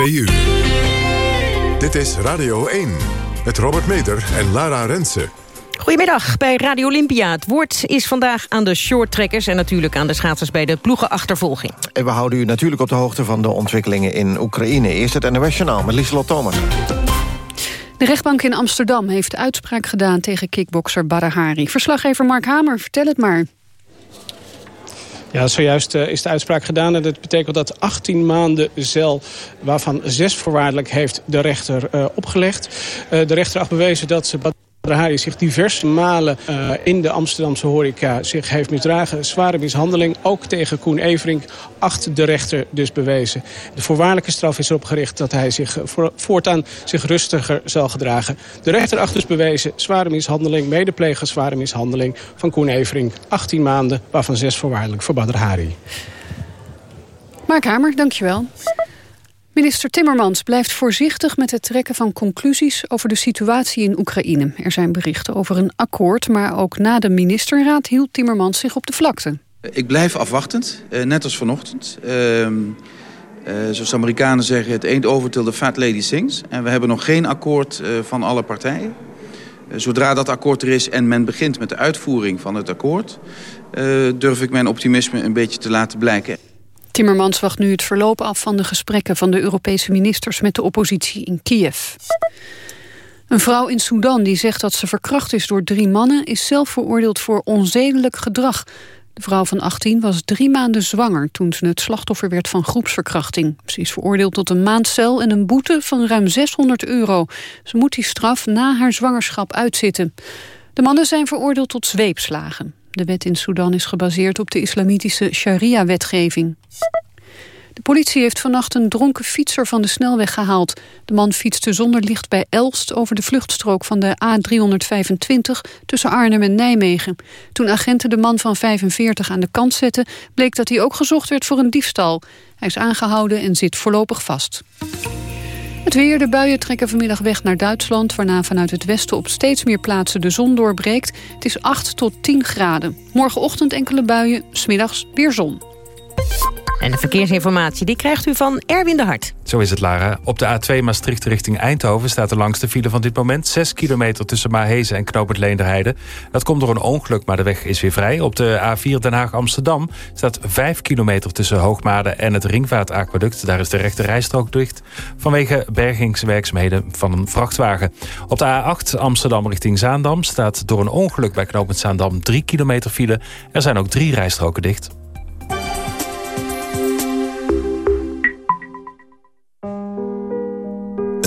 2 uur. Dit is Radio 1 met Robert Meter en Lara Rensen. Goedemiddag bij Radio Olympia. Het woord is vandaag aan de shorttrekkers... en natuurlijk aan de schaatsers bij de ploegenachtervolging. En we houden u natuurlijk op de hoogte van de ontwikkelingen in Oekraïne. Eerst het NOS Journaal met Lieselot Thomas. De rechtbank in Amsterdam heeft uitspraak gedaan tegen kickbokser Barahari. Verslaggever Mark Hamer, vertel het maar. Ja, zojuist uh, is de uitspraak gedaan en dat betekent dat 18 maanden cel... waarvan zes voorwaardelijk heeft de rechter uh, opgelegd. Uh, de rechter heeft bewezen dat ze... Drahari zich diverse malen uh, in de Amsterdamse horeca zich heeft misdragen. Zware mishandeling, ook tegen Koen Everink, acht de rechter dus bewezen. De voorwaardelijke straf is erop gericht dat hij zich voor, voortaan zich rustiger zal gedragen. De rechter acht dus bewezen zware mishandeling, medepleger zware mishandeling van Koen Everink. 18 maanden, waarvan zes voorwaardelijk voor Badr Hari. Mark Hamer, dankjewel. Minister Timmermans blijft voorzichtig met het trekken van conclusies over de situatie in Oekraïne. Er zijn berichten over een akkoord, maar ook na de ministerraad hield Timmermans zich op de vlakte. Ik blijf afwachtend, net als vanochtend. Uh, uh, zoals Amerikanen zeggen, het ain't over till the fat lady sings. En we hebben nog geen akkoord uh, van alle partijen. Zodra dat akkoord er is en men begint met de uitvoering van het akkoord... Durf ik mijn optimisme een beetje te laten blijken. Timmermans wacht nu het verloop af van de gesprekken van de Europese ministers met de oppositie in Kiev. Een vrouw in Sudan die zegt dat ze verkracht is door drie mannen... is zelf veroordeeld voor onzedelijk gedrag. De vrouw van 18 was drie maanden zwanger toen ze het slachtoffer werd van groepsverkrachting. Ze is veroordeeld tot een maand cel en een boete van ruim 600 euro. Ze moet die straf na haar zwangerschap uitzitten. De mannen zijn veroordeeld tot zweepslagen. De wet in Sudan is gebaseerd op de islamitische sharia-wetgeving. De politie heeft vannacht een dronken fietser van de snelweg gehaald. De man fietste zonder licht bij Elst over de vluchtstrook van de A325 tussen Arnhem en Nijmegen. Toen agenten de man van 45 aan de kant zetten, bleek dat hij ook gezocht werd voor een diefstal. Hij is aangehouden en zit voorlopig vast. Het weer, de buien trekken vanmiddag weg naar Duitsland... waarna vanuit het westen op steeds meer plaatsen de zon doorbreekt. Het is 8 tot 10 graden. Morgenochtend enkele buien, smiddags weer zon. En de verkeersinformatie die krijgt u van Erwin de Hart. Zo is het, Lara. Op de A2 Maastricht richting Eindhoven staat de langste file van dit moment. 6 kilometer tussen Mahezen en Knoop het Leenderheide. Dat komt door een ongeluk, maar de weg is weer vrij. Op de A4 Den Haag-Amsterdam staat 5 kilometer tussen Hoogmade en het Ringvaartaquaduct. Daar is de rechte rijstrook dicht vanwege bergingswerkzaamheden van een vrachtwagen. Op de A8 Amsterdam richting Zaandam staat door een ongeluk bij Knoop het Zaandam 3 kilometer file. Er zijn ook drie rijstroken dicht.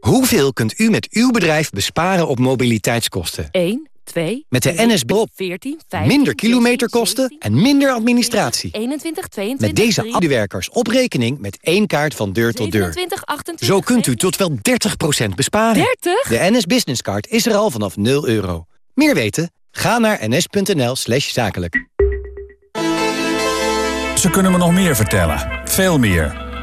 Hoeveel kunt u met uw bedrijf besparen op mobiliteitskosten? 1, 2, Met de NSB op 14, 15, minder kilometerkosten 16, en minder administratie. 21, 22, Met deze 3, medewerkers op rekening met één kaart van deur tot deur. 27, 28, Zo kunt u tot wel 30% besparen. 30? De NS Business Card is er al vanaf 0 euro. Meer weten? Ga naar ns.nl slash zakelijk. Ze kunnen me nog meer vertellen. Veel meer.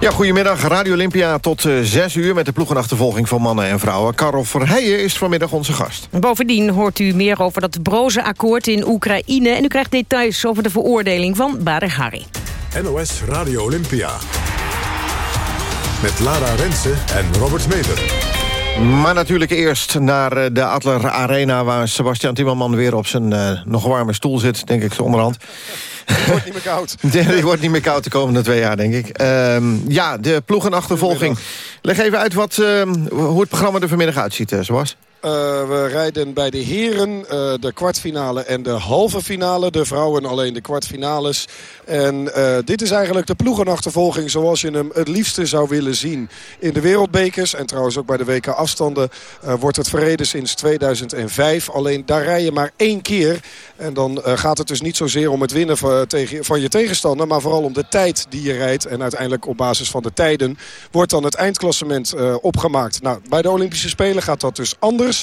Ja, goedemiddag. Radio Olympia tot uh, 6 uur met de ploegenachtervolging van mannen en vrouwen. Karel Verheijen is vanmiddag onze gast. Bovendien hoort u meer over dat broze akkoord in Oekraïne... en u krijgt details over de veroordeling van Bader Hari. NOS Radio Olympia. Met Lara Rensen en Robert Meder. Maar natuurlijk eerst naar uh, de Adler Arena... waar Sebastian Timmerman weer op zijn uh, nog warme stoel zit, denk ik, onderhand. Het wordt niet meer koud. Het wordt niet meer koud de komende twee jaar, denk ik. Um, ja, de ploegenachtervolging. Leg even uit wat, uh, hoe het programma er vanmiddag uitziet, zoals. Uh, we rijden bij de heren uh, de kwartfinale en de halve finale. De vrouwen alleen de kwartfinales. En uh, dit is eigenlijk de ploegenachtervolging zoals je hem het liefste zou willen zien. In de wereldbekers en trouwens ook bij de WK afstanden wordt het verreden sinds 2005. Alleen daar rij je maar één keer. En dan gaat het dus niet zozeer om het winnen van, tegen, van je tegenstander. Maar vooral om de tijd die je rijdt. En uiteindelijk op basis van de tijden wordt dan het eindklassement opgemaakt. Nou, bij de Olympische Spelen gaat dat dus anders.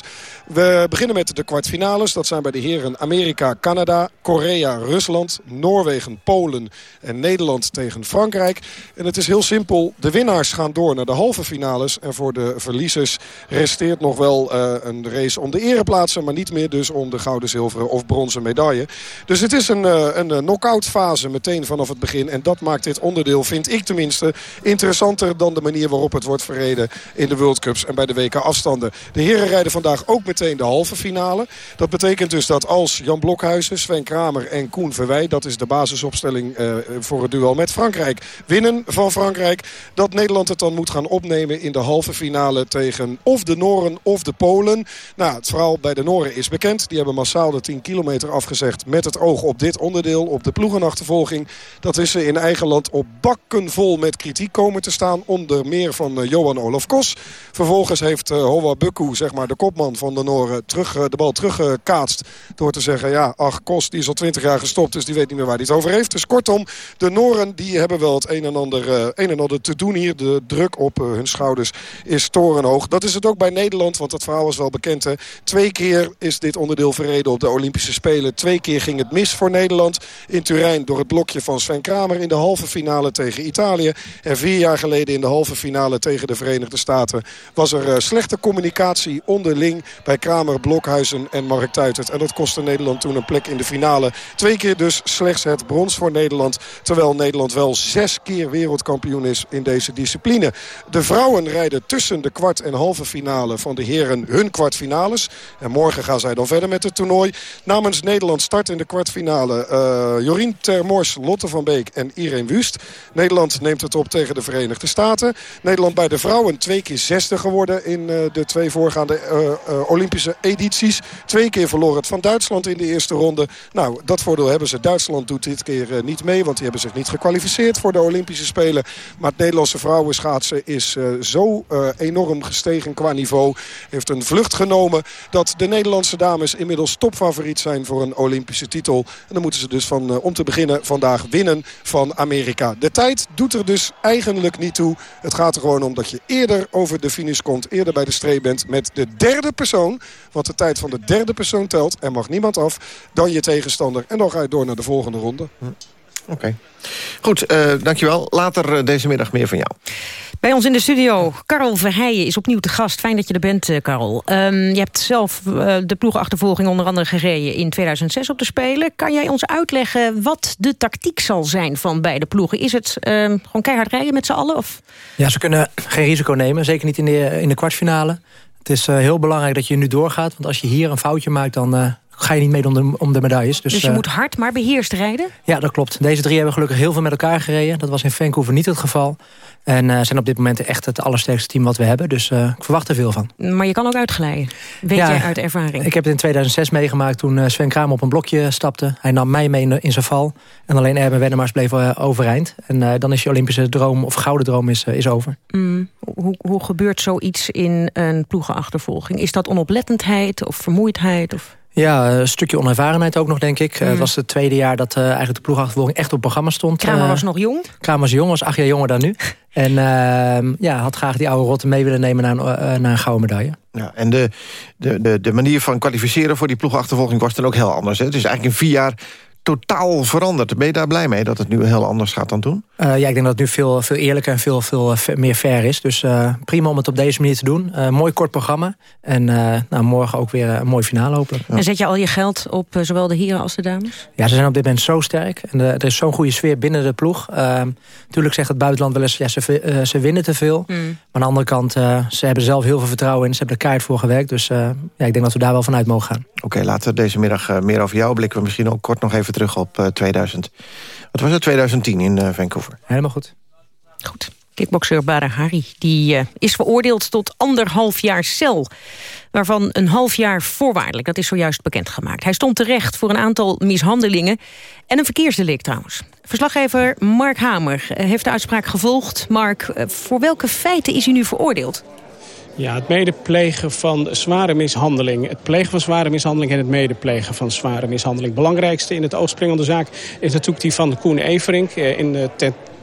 We beginnen met de kwartfinales. Dat zijn bij de heren Amerika, Canada, Korea, Rusland, Noorwegen, Polen en Nederland tegen Frankrijk. En het is heel simpel. De winnaars gaan door naar de halve finales. En voor de verliezers resteert nog wel uh, een race om de ereplaatsen. Maar niet meer dus om de gouden, zilveren of bronzen medaille. Dus het is een, uh, een knock-out fase meteen vanaf het begin. En dat maakt dit onderdeel, vind ik tenminste, interessanter dan de manier waarop het wordt verreden in de World Cups en bij de WK afstanden. De heren rijden vandaag ook meteen de halve finale. Dat betekent dus dat als Jan Blokhuizen, Sven Kramer en Koen Verwij... dat is de basisopstelling uh, voor het duel met Frankrijk... winnen van Frankrijk, dat Nederland het dan moet gaan opnemen... in de halve finale tegen of de Noren of de Polen. Nou, het verhaal bij de Noren is bekend. Die hebben massaal de 10 kilometer afgezegd met het oog op dit onderdeel... op de ploegenachtervolging. Dat is ze in eigen land op bakken vol met kritiek komen te staan. Onder meer van uh, Johan Olaf Kos. Vervolgens heeft uh, Hoa Bukku, zeg maar de kopman van de Noren, terug, uh, de bal teruggekaatst. door te zeggen, ja, ach, Kos die is al twintig jaar gestopt. Dus die weet niet meer waar hij het over heeft. Dus kortom, de Noren die hebben wel het een en ander, uh, een en ander te doen hier. De druk op hun schouders is torenhoog. Dat is het ook bij Nederland, want dat verhaal is wel bekend. Hè. Twee keer is dit onderdeel verreden op de Olympische Spelen. Twee keer ging het mis voor Nederland. In Turijn door het blokje van Sven Kramer in de halve finale tegen Italië. En vier jaar geleden in de halve finale tegen de Verenigde Staten was er slechte communicatie onderling bij Kramer, Blokhuizen en Mark Tuitert. En dat kostte Nederland toen een plek in de finale. Twee keer dus slechts het brons voor Nederland. Terwijl Nederland wel zes keer wereldkampioen is in deze discipline. De vrouwen rijden tussen de kwart en halve finale van de heren hun kwartfinales. En morgen gaan zij dan verder met het toernooi. Namens Nederland start in de kwartfinale uh, Jorien Termors, Lotte van Beek en Irene Wust. Nederland neemt het op tegen de Verenigde Staten. Nederland bij de vrouwen twee keer zesde geworden in uh, de twee voorgaande uh, Olympische edities. Twee keer verloren het van Duitsland in de eerste ronde. Nou, dat voordeel hebben ze. Duitsland doet dit keer niet mee, want die hebben zich niet gekwalificeerd voor de Olympische Spelen. Maar het Nederlandse vrouwenschaatsen is zo enorm gestegen qua niveau. Heeft een vlucht genomen dat de Nederlandse dames inmiddels topfavoriet zijn voor een Olympische titel. En dan moeten ze dus van, om te beginnen vandaag winnen van Amerika. De tijd doet er dus eigenlijk niet toe. Het gaat er gewoon om dat je eerder over de finish komt. Eerder bij de streep bent met de derde persoon. Want de tijd van de derde persoon telt. Er mag niemand af dan je tegenstander. En dan ga je door naar de volgende ronde. Hm. Oké. Okay. Goed, uh, dankjewel. Later uh, deze middag meer van jou. Bij ons in de studio, Karel Verheijen is opnieuw te gast. Fijn dat je er bent, uh, Karel. Um, je hebt zelf de ploegachtervolging onder andere gereden in 2006 op de Spelen. Kan jij ons uitleggen wat de tactiek zal zijn van beide ploegen? Is het ehm, gewoon keihard rijden met z'n allen? Of? Ja, ze kunnen geen risico nemen. Zeker niet in de, in de kwartfinale. Het is heel belangrijk dat je nu doorgaat. Want als je hier een foutje maakt, dan ga je niet mee om de, om de medailles. Dus, dus je uh, moet hard, maar beheerst rijden? Ja, dat klopt. Deze drie hebben gelukkig heel veel met elkaar gereden. Dat was in Vancouver niet het geval. En uh, zijn op dit moment echt het allersterkste team wat we hebben. Dus uh, ik verwacht er veel van. Maar je kan ook uitglijden. Weet ja, jij uit ervaring? Ik heb het in 2006 meegemaakt toen Sven Kramer op een blokje stapte. Hij nam mij mee in, in zijn val. En alleen Erben Wennemars bleef overeind. En dan is je Olympische droom of gouden droom is, is over. Mm, hoe, hoe gebeurt zoiets in een ploegenachtervolging? Is dat onoplettendheid of vermoeidheid? Of... Ja, een stukje onervarenheid ook nog, denk ik. Mm. Het was het tweede jaar dat uh, eigenlijk de ploegachtervolging echt op programma stond. Kramer was uh, nog jong? Kramer was jong, was acht jaar jonger dan nu. En uh, ja, had graag die oude rotte mee willen nemen naar een, naar een gouden medaille. Ja, en de, de, de, de manier van kwalificeren voor die ploegachtervolging was dan ook heel anders. Hè? Het is eigenlijk in vier jaar totaal veranderd. Ben je daar blij mee dat het nu heel anders gaat dan toen? Uh, ja, ik denk dat het nu veel, veel eerlijker en veel, veel meer fair is. Dus uh, prima om het op deze manier te doen. Uh, mooi kort programma. En nou, morgen ook weer een mooi finale hopelijk. Ja. En zet je al je geld op zowel de heren als de dames? Ja, ze zijn op dit moment zo sterk. En er is zo'n goede sfeer binnen de ploeg. natuurlijk zegt het buitenland wel eens, ja, ze, ze winnen te veel. Mm. Maar aan de andere kant, ze hebben zelf heel veel vertrouwen in. Ze hebben er keihard voor gewerkt. Dus ja, ik denk dat we daar wel vanuit mogen gaan. Oké, okay, later deze middag meer over jou. Blikken we misschien ook kort nog even terug op uh, 2000. Wat was het? 2010 in uh, Vancouver. Helemaal goed. Goed. Kickbokser Badr Hari die, uh, is veroordeeld tot anderhalf jaar cel. Waarvan een half jaar voorwaardelijk, dat is zojuist bekendgemaakt. Hij stond terecht voor een aantal mishandelingen en een verkeersdelict trouwens. Verslaggever Mark Hamer heeft de uitspraak gevolgd. Mark, voor welke feiten is hij nu veroordeeld? Ja, het medeplegen van zware mishandeling. Het plegen van zware mishandeling en het medeplegen van zware mishandeling. Het belangrijkste in het oogspringende zaak is natuurlijk die van Koen Everink... in de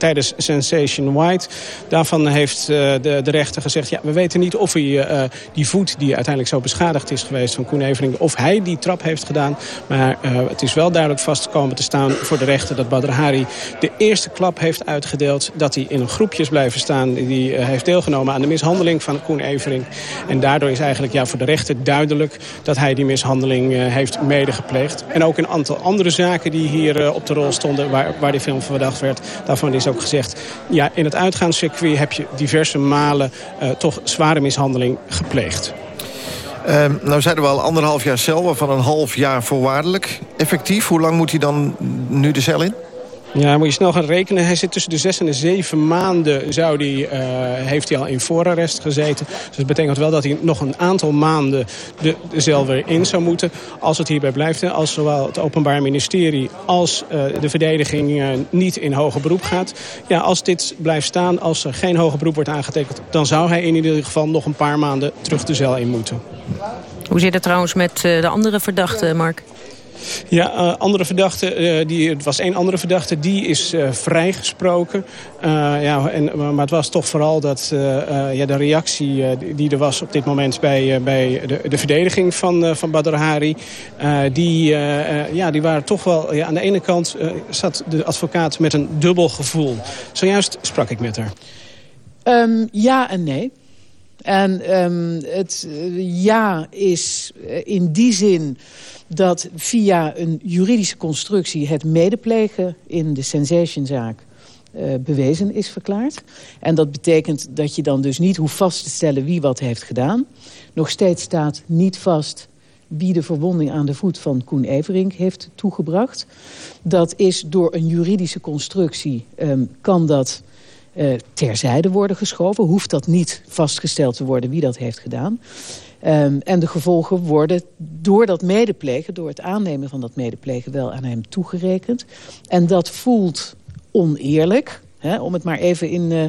tijdens Sensation White. Daarvan heeft de, de rechter gezegd... ja, we weten niet of hij uh, die voet die uiteindelijk zo beschadigd is geweest... van Koen Everink, of hij die trap heeft gedaan. Maar uh, het is wel duidelijk vastgekomen te staan voor de rechter... dat Badr Hari de eerste klap heeft uitgedeeld... dat hij in een groepje is blijven staan... die heeft deelgenomen aan de mishandeling van Koen Everink. En daardoor is eigenlijk ja, voor de rechter duidelijk... dat hij die mishandeling heeft medegepleegd. En ook een aantal andere zaken die hier op de rol stonden... waar, waar die film verdacht werd, daarvan is ook gezegd... ja, in het uitgaanscircuit heb je diverse malen uh, toch zware mishandeling gepleegd. Uh, nou zeiden we al anderhalf jaar cel, waarvan een half jaar voorwaardelijk. Effectief, hoe lang moet hij dan nu de cel in? Ja, moet je snel gaan rekenen. Hij zit tussen de zes en de zeven maanden zou die, uh, heeft hij al in voorarrest gezeten. Dus dat betekent wel dat hij nog een aantal maanden de, cel weer in zou moeten. Als het hierbij blijft. Als zowel het Openbaar Ministerie als uh, de verdediging uh, niet in hoger beroep gaat. Ja, als dit blijft staan, als er geen hoger beroep wordt aangetekend... dan zou hij in ieder geval nog een paar maanden terug de cel in moeten. Hoe zit het trouwens met de andere verdachte, Mark? Ja, uh, andere verdachte, uh, die, het was één andere verdachte, die is uh, vrijgesproken. ja, en, maar het was toch vooral dat, ja, de reactie die er was op dit moment bij, bij de, de verdediging van, van Badr Hari. die, ja, die waren toch wel, ja, aan de ene kant zat de advocaat met een dubbel gevoel. Zojuist sprak ik met haar. Um, ja en nee. En um, het ja is in die zin dat via een juridische constructie het medeplegen in de sensationzaak uh, bewezen is verklaard. En dat betekent dat je dan dus niet hoeft vast te stellen wie wat heeft gedaan. Nog steeds staat niet vast wie de verwonding aan de voet van Koen Everink heeft toegebracht. Dat is door een juridische constructie, um, kan dat uh, terzijde worden geschoven. Hoeft dat niet vastgesteld te worden wie dat heeft gedaan. Um, en de gevolgen worden door dat medeplegen, door het aannemen van dat medeplegen... wel aan hem toegerekend. En dat voelt oneerlijk, hè, om het maar even in, uh,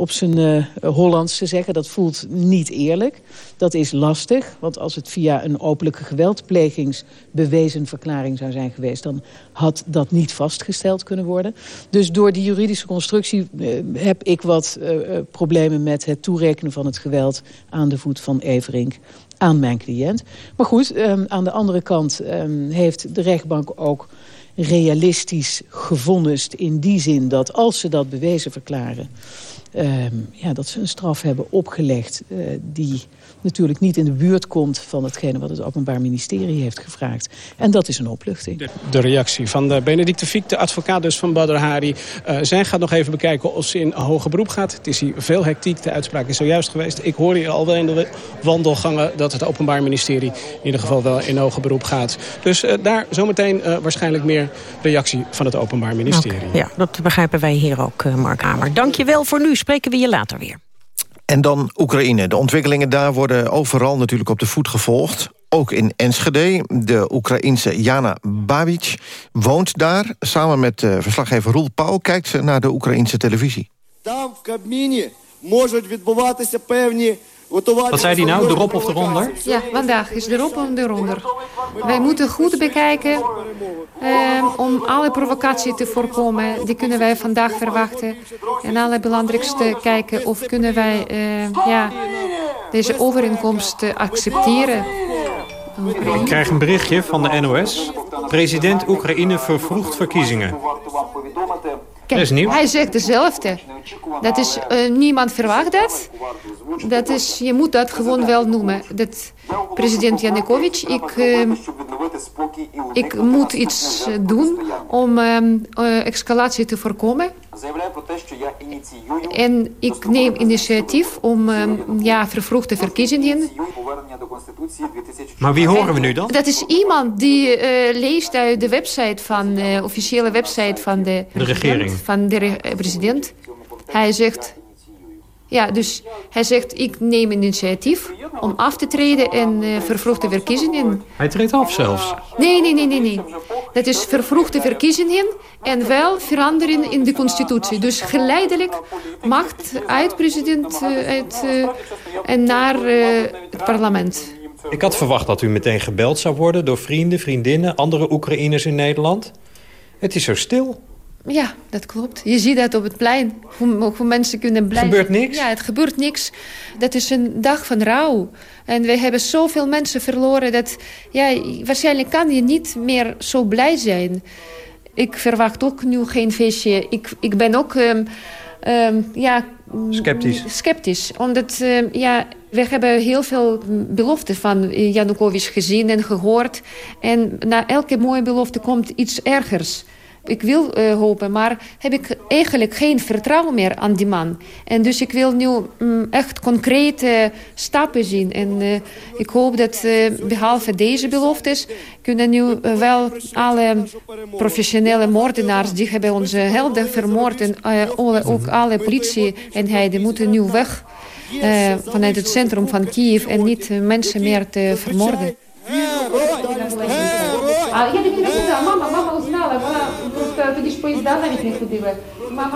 op zijn uh, Hollands te zeggen. Dat voelt niet eerlijk. Dat is lastig, want als het via een openlijke geweldplegingsbewezen verklaring zou zijn geweest... dan had dat niet vastgesteld kunnen worden. Dus door die juridische constructie uh, heb ik wat uh, problemen met het toerekenen van het geweld aan de voet van Everink aan mijn cliënt. Maar goed, um, aan de andere kant um, heeft de rechtbank ook realistisch gevonnist in die zin dat als ze dat bewezen verklaren... Um, ja, dat ze een straf hebben opgelegd uh, die natuurlijk niet in de buurt komt van hetgene wat het Openbaar Ministerie heeft gevraagd. En dat is een opluchting. De, de reactie van de Benedicte Fiek, de advocaat dus van Badr Hari. Uh, zij gaat nog even bekijken of ze in hoger beroep gaat. Het is hier veel hectiek, de uitspraak is zojuist geweest. Ik hoor hier al wel in de wandelgangen dat het Openbaar Ministerie in ieder geval wel in hoger beroep gaat. Dus uh, daar zometeen uh, waarschijnlijk meer reactie van het Openbaar Ministerie. Okay, ja, dat begrijpen wij hier ook, Mark Hamer. Dank je wel voor nu. Spreken we je later weer. En dan Oekraïne. De ontwikkelingen daar worden overal natuurlijk op de voet gevolgd. Ook in Enschede. De Oekraïense Jana Babic woont daar. Samen met uh, verslaggever Roel Pauw kijkt ze naar de Oekraïense televisie. Там в Кабміні можуть відбуватися певні wat zei hij nou, erop of eronder? Ja, vandaag is erop of eronder. Wij moeten goed bekijken eh, om alle provocatie te voorkomen. Die kunnen wij vandaag verwachten. En allerbelangrijkste kijken of kunnen wij uh, ja, deze overeenkomst accepteren. Ik krijg een berichtje van de NOS. President Oekraïne vervroegt verkiezingen. Kijk, is nieuw. Hij zegt dezelfde. Dat is, uh, niemand verwacht dat. dat is, je moet dat gewoon wel noemen. Dat president Janukovic, ik, uh, ik moet iets doen om uh, escalatie te voorkomen. En ik neem initiatief om ja, vervroegde verkiezingen. Maar wie horen we nu dan? Dat is iemand die uh, leest uit de website van de officiële website van de, de regering. Van de re president. Hij zegt, Ja, dus hij zegt, ik neem een initiatief om af te treden en uh, vervroegde verkiezingen. Hij treedt af zelfs? Nee, nee, nee, nee, nee. Dat is vervroegde verkiezingen en wel veranderen in de constitutie. Dus geleidelijk macht uit president uh, uit, uh, en naar het parlement. Ik had verwacht dat u meteen gebeld zou worden door vrienden, vriendinnen, andere Oekraïners in Nederland. Het is zo stil. Ja, dat klopt. Je ziet dat op het plein. Hoe, hoe mensen kunnen blijven. Gebeurt niks? Ja, het gebeurt niks. Dat is een dag van rouw. En we hebben zoveel mensen verloren dat... Ja, waarschijnlijk kan je niet meer zo blij zijn. Ik verwacht ook nu geen feestje. Ik, ik ben ook... Um, um, ja, sceptisch. Sceptisch. Omdat, um, ja, we hebben heel veel beloften van Janukovic gezien en gehoord. En na elke mooie belofte komt iets ergers. Ik wil uh, hopen, maar heb ik eigenlijk geen vertrouwen meer aan die man. En dus ik wil nu um, echt concrete stappen zien. En uh, ik hoop dat uh, behalve deze beloftes... kunnen nu wel alle professionele moordenaars... die hebben onze helden vermoord... en ook alle politieeenheden moeten nu weg... vanuit het centrum van Kiev... en niet mensen meer te vermoorden.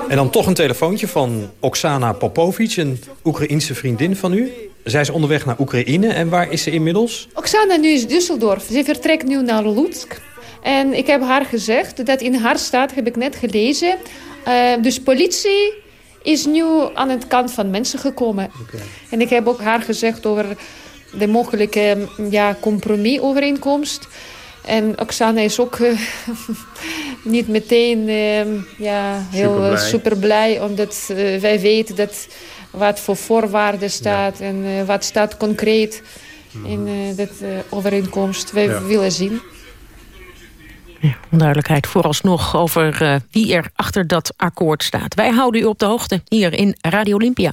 En dan toch een telefoontje van Oksana Popovic, een Oekraïense vriendin van u. Zij is onderweg naar Oekraïne. En waar is ze inmiddels? Oksana nu is Düsseldorf. Ze vertrekt nu naar Lutsk. En ik heb haar gezegd dat in haar staat, heb ik net gelezen... Uh, dus politie is nu aan het kant van mensen gekomen. Okay. En ik heb ook haar gezegd over de mogelijke ja, compromisovereenkomst. En Oksana is ook uh, niet meteen uh, ja, heel super blij. super blij, omdat uh, wij weten dat wat voor voorwaarden staat ja. en wat staat concreet in dat overeenkomst. Wij ja. willen zien. Ja, onduidelijkheid vooralsnog over wie er achter dat akkoord staat. Wij houden u op de hoogte hier in Radio Olympia.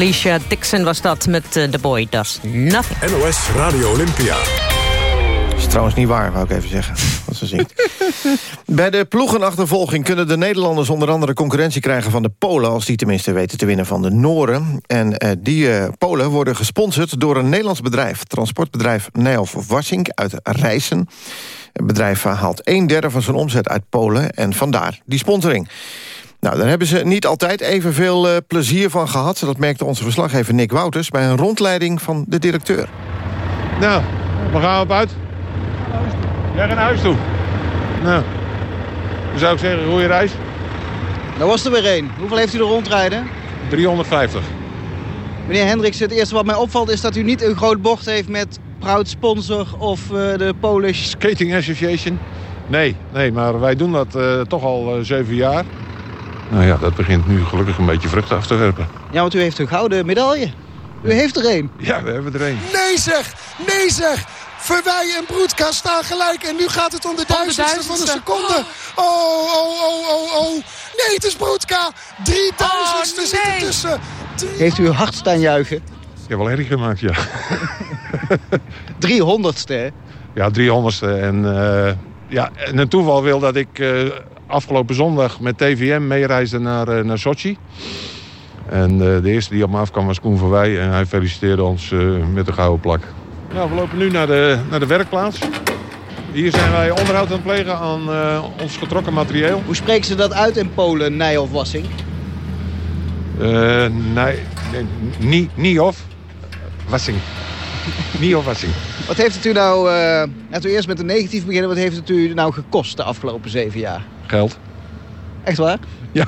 Alicia Dixon was dat met uh, The Boy Does Nothing. NOS Radio Olympia. is trouwens niet waar, wou ik even zeggen. Wat ze zingt. Bij de ploegenachtervolging kunnen de Nederlanders onder andere concurrentie krijgen van de Polen... als die tenminste weten te winnen van de Noren. En uh, die uh, Polen worden gesponsord door een Nederlands bedrijf. Transportbedrijf Nijhoff Wassink uit Rijssen. Het bedrijf haalt een derde van zijn omzet uit Polen en vandaar die sponsoring. Nou, daar hebben ze niet altijd evenveel uh, plezier van gehad. Dat merkte onze verslaggever Nick Wouters... bij een rondleiding van de directeur. Nou, we gaan op uit. Ja, naar huis toe. Nou, dan zou ik zeggen, goede reis. Daar was er weer één. Hoeveel heeft u er rondrijden? 350. Meneer Hendricks, het eerste wat mij opvalt is dat u niet een groot bocht heeft met proud sponsor of uh, de Polish... Skating Association? Nee, nee, maar wij doen dat uh, toch al uh, zeven jaar. Nou ja, dat begint nu gelukkig een beetje vruchten af te werpen. Ja, want u heeft een gouden medaille. U heeft er één. Ja, we hebben er één. Nee zeg, nee zeg. Verwij en Broedka staan gelijk. En nu gaat het om de duizendste van de seconde. Oh, oh, oh, oh, oh. Nee, het is Broedka. Drie duizendste oh, nee. zitten tussen. Drie... Heeft u hard staan juichen? Ik heb wel erg gemaakt, ja. 300ste, hè? Ja, 300ste. En, uh, ja, en een toeval wil dat ik uh, afgelopen zondag met TVM meereisde naar, uh, naar Sochi. En de eerste die op me afkwam was Koen van Wij. En hij feliciteerde ons met de gouden plak. Nou, we lopen nu naar de, naar de werkplaats. Hier zijn wij onderhoud aan het plegen aan uh, ons getrokken materieel. Hoe spreken ze dat uit in Polen, Nij of Wassing? Uh, nee, nee, niet of. Wassing. niet of Wassing. Wat heeft het u nou, uh, laten we eerst met de negatief beginnen. Wat heeft het u nou gekost de afgelopen zeven jaar? Geld. Echt waar? Ja.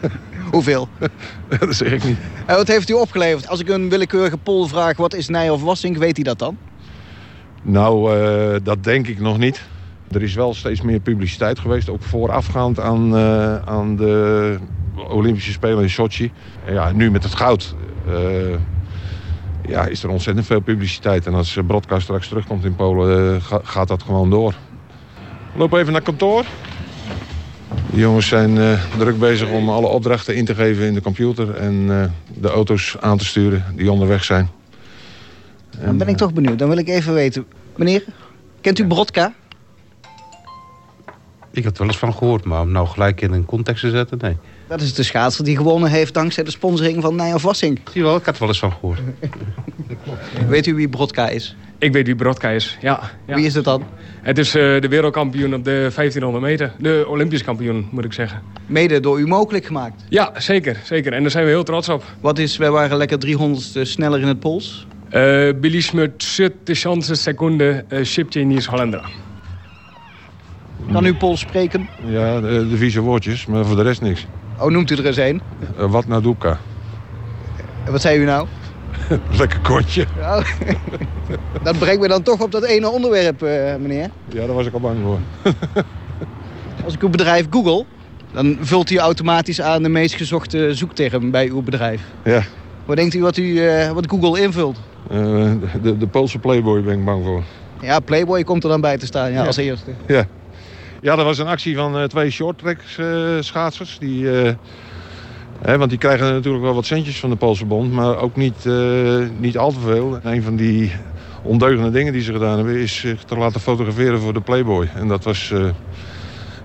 Hoeveel? dat zeg ik niet. En wat heeft u opgeleverd? Als ik een willekeurige pol vraag, wat is Nij of Wassink, weet hij dat dan? Nou, uh, dat denk ik nog niet. Er is wel steeds meer publiciteit geweest, ook voorafgaand aan, uh, aan de Olympische Spelen in Sochi. En ja, nu met het goud uh, ja, is er ontzettend veel publiciteit. En als Brodka straks terugkomt in Polen, gaat dat gewoon door. We lopen even naar kantoor. De jongens zijn uh, druk bezig om alle opdrachten in te geven in de computer... en uh, de auto's aan te sturen die onderweg zijn. En, Dan ben ik toch benieuwd. Dan wil ik even weten. Meneer, kent u Brodka? Ik had er wel eens van gehoord, maar om nou gelijk in een context te zetten, nee. Dat is de schaatser die gewonnen heeft dankzij de sponsoring van Nijhoff Wassink. Zie je wel, ik had er wel eens van gehoord. weet u wie Brodka is? Ik weet wie Brodka is, ja. ja. Wie is het dan? Het is uh, de wereldkampioen op de 1500 meter. De Olympisch kampioen, moet ik zeggen. Mede door u mogelijk gemaakt? Ja, zeker. zeker. En daar zijn we heel trots op. Wat is, wij waren lekker 300 sneller in het pols? Uh, byliśmy 3 tysiące sekundy szybciej niż. Kan u Pools spreken? Ja, de, de vieze woordjes, maar voor de rest niks. Oh, noemt u er eens een? Uh, wat na Dubka. En wat zei u nou? Lekker kortje. Ja, dat brengt me dan toch op dat ene onderwerp, uh, meneer. Ja, daar was ik al bang voor. Als ik uw bedrijf google, dan vult u automatisch aan de meest gezochte zoekterm bij uw bedrijf. Ja. Wat denkt u wat, u, uh, wat Google invult? Uh, de, de Poolse Playboy ben ik bang voor. Ja, Playboy komt er dan bij te staan, ja, ja. als eerste. Ja. ja, dat was een actie van twee shorttrack schaatsers. Die, He, want die krijgen natuurlijk wel wat centjes van de Poolse bond, maar ook niet, uh, niet al te veel. En een van die ondeugende dingen die ze gedaan hebben... is zich te laten fotograferen voor de Playboy. En dat was uh,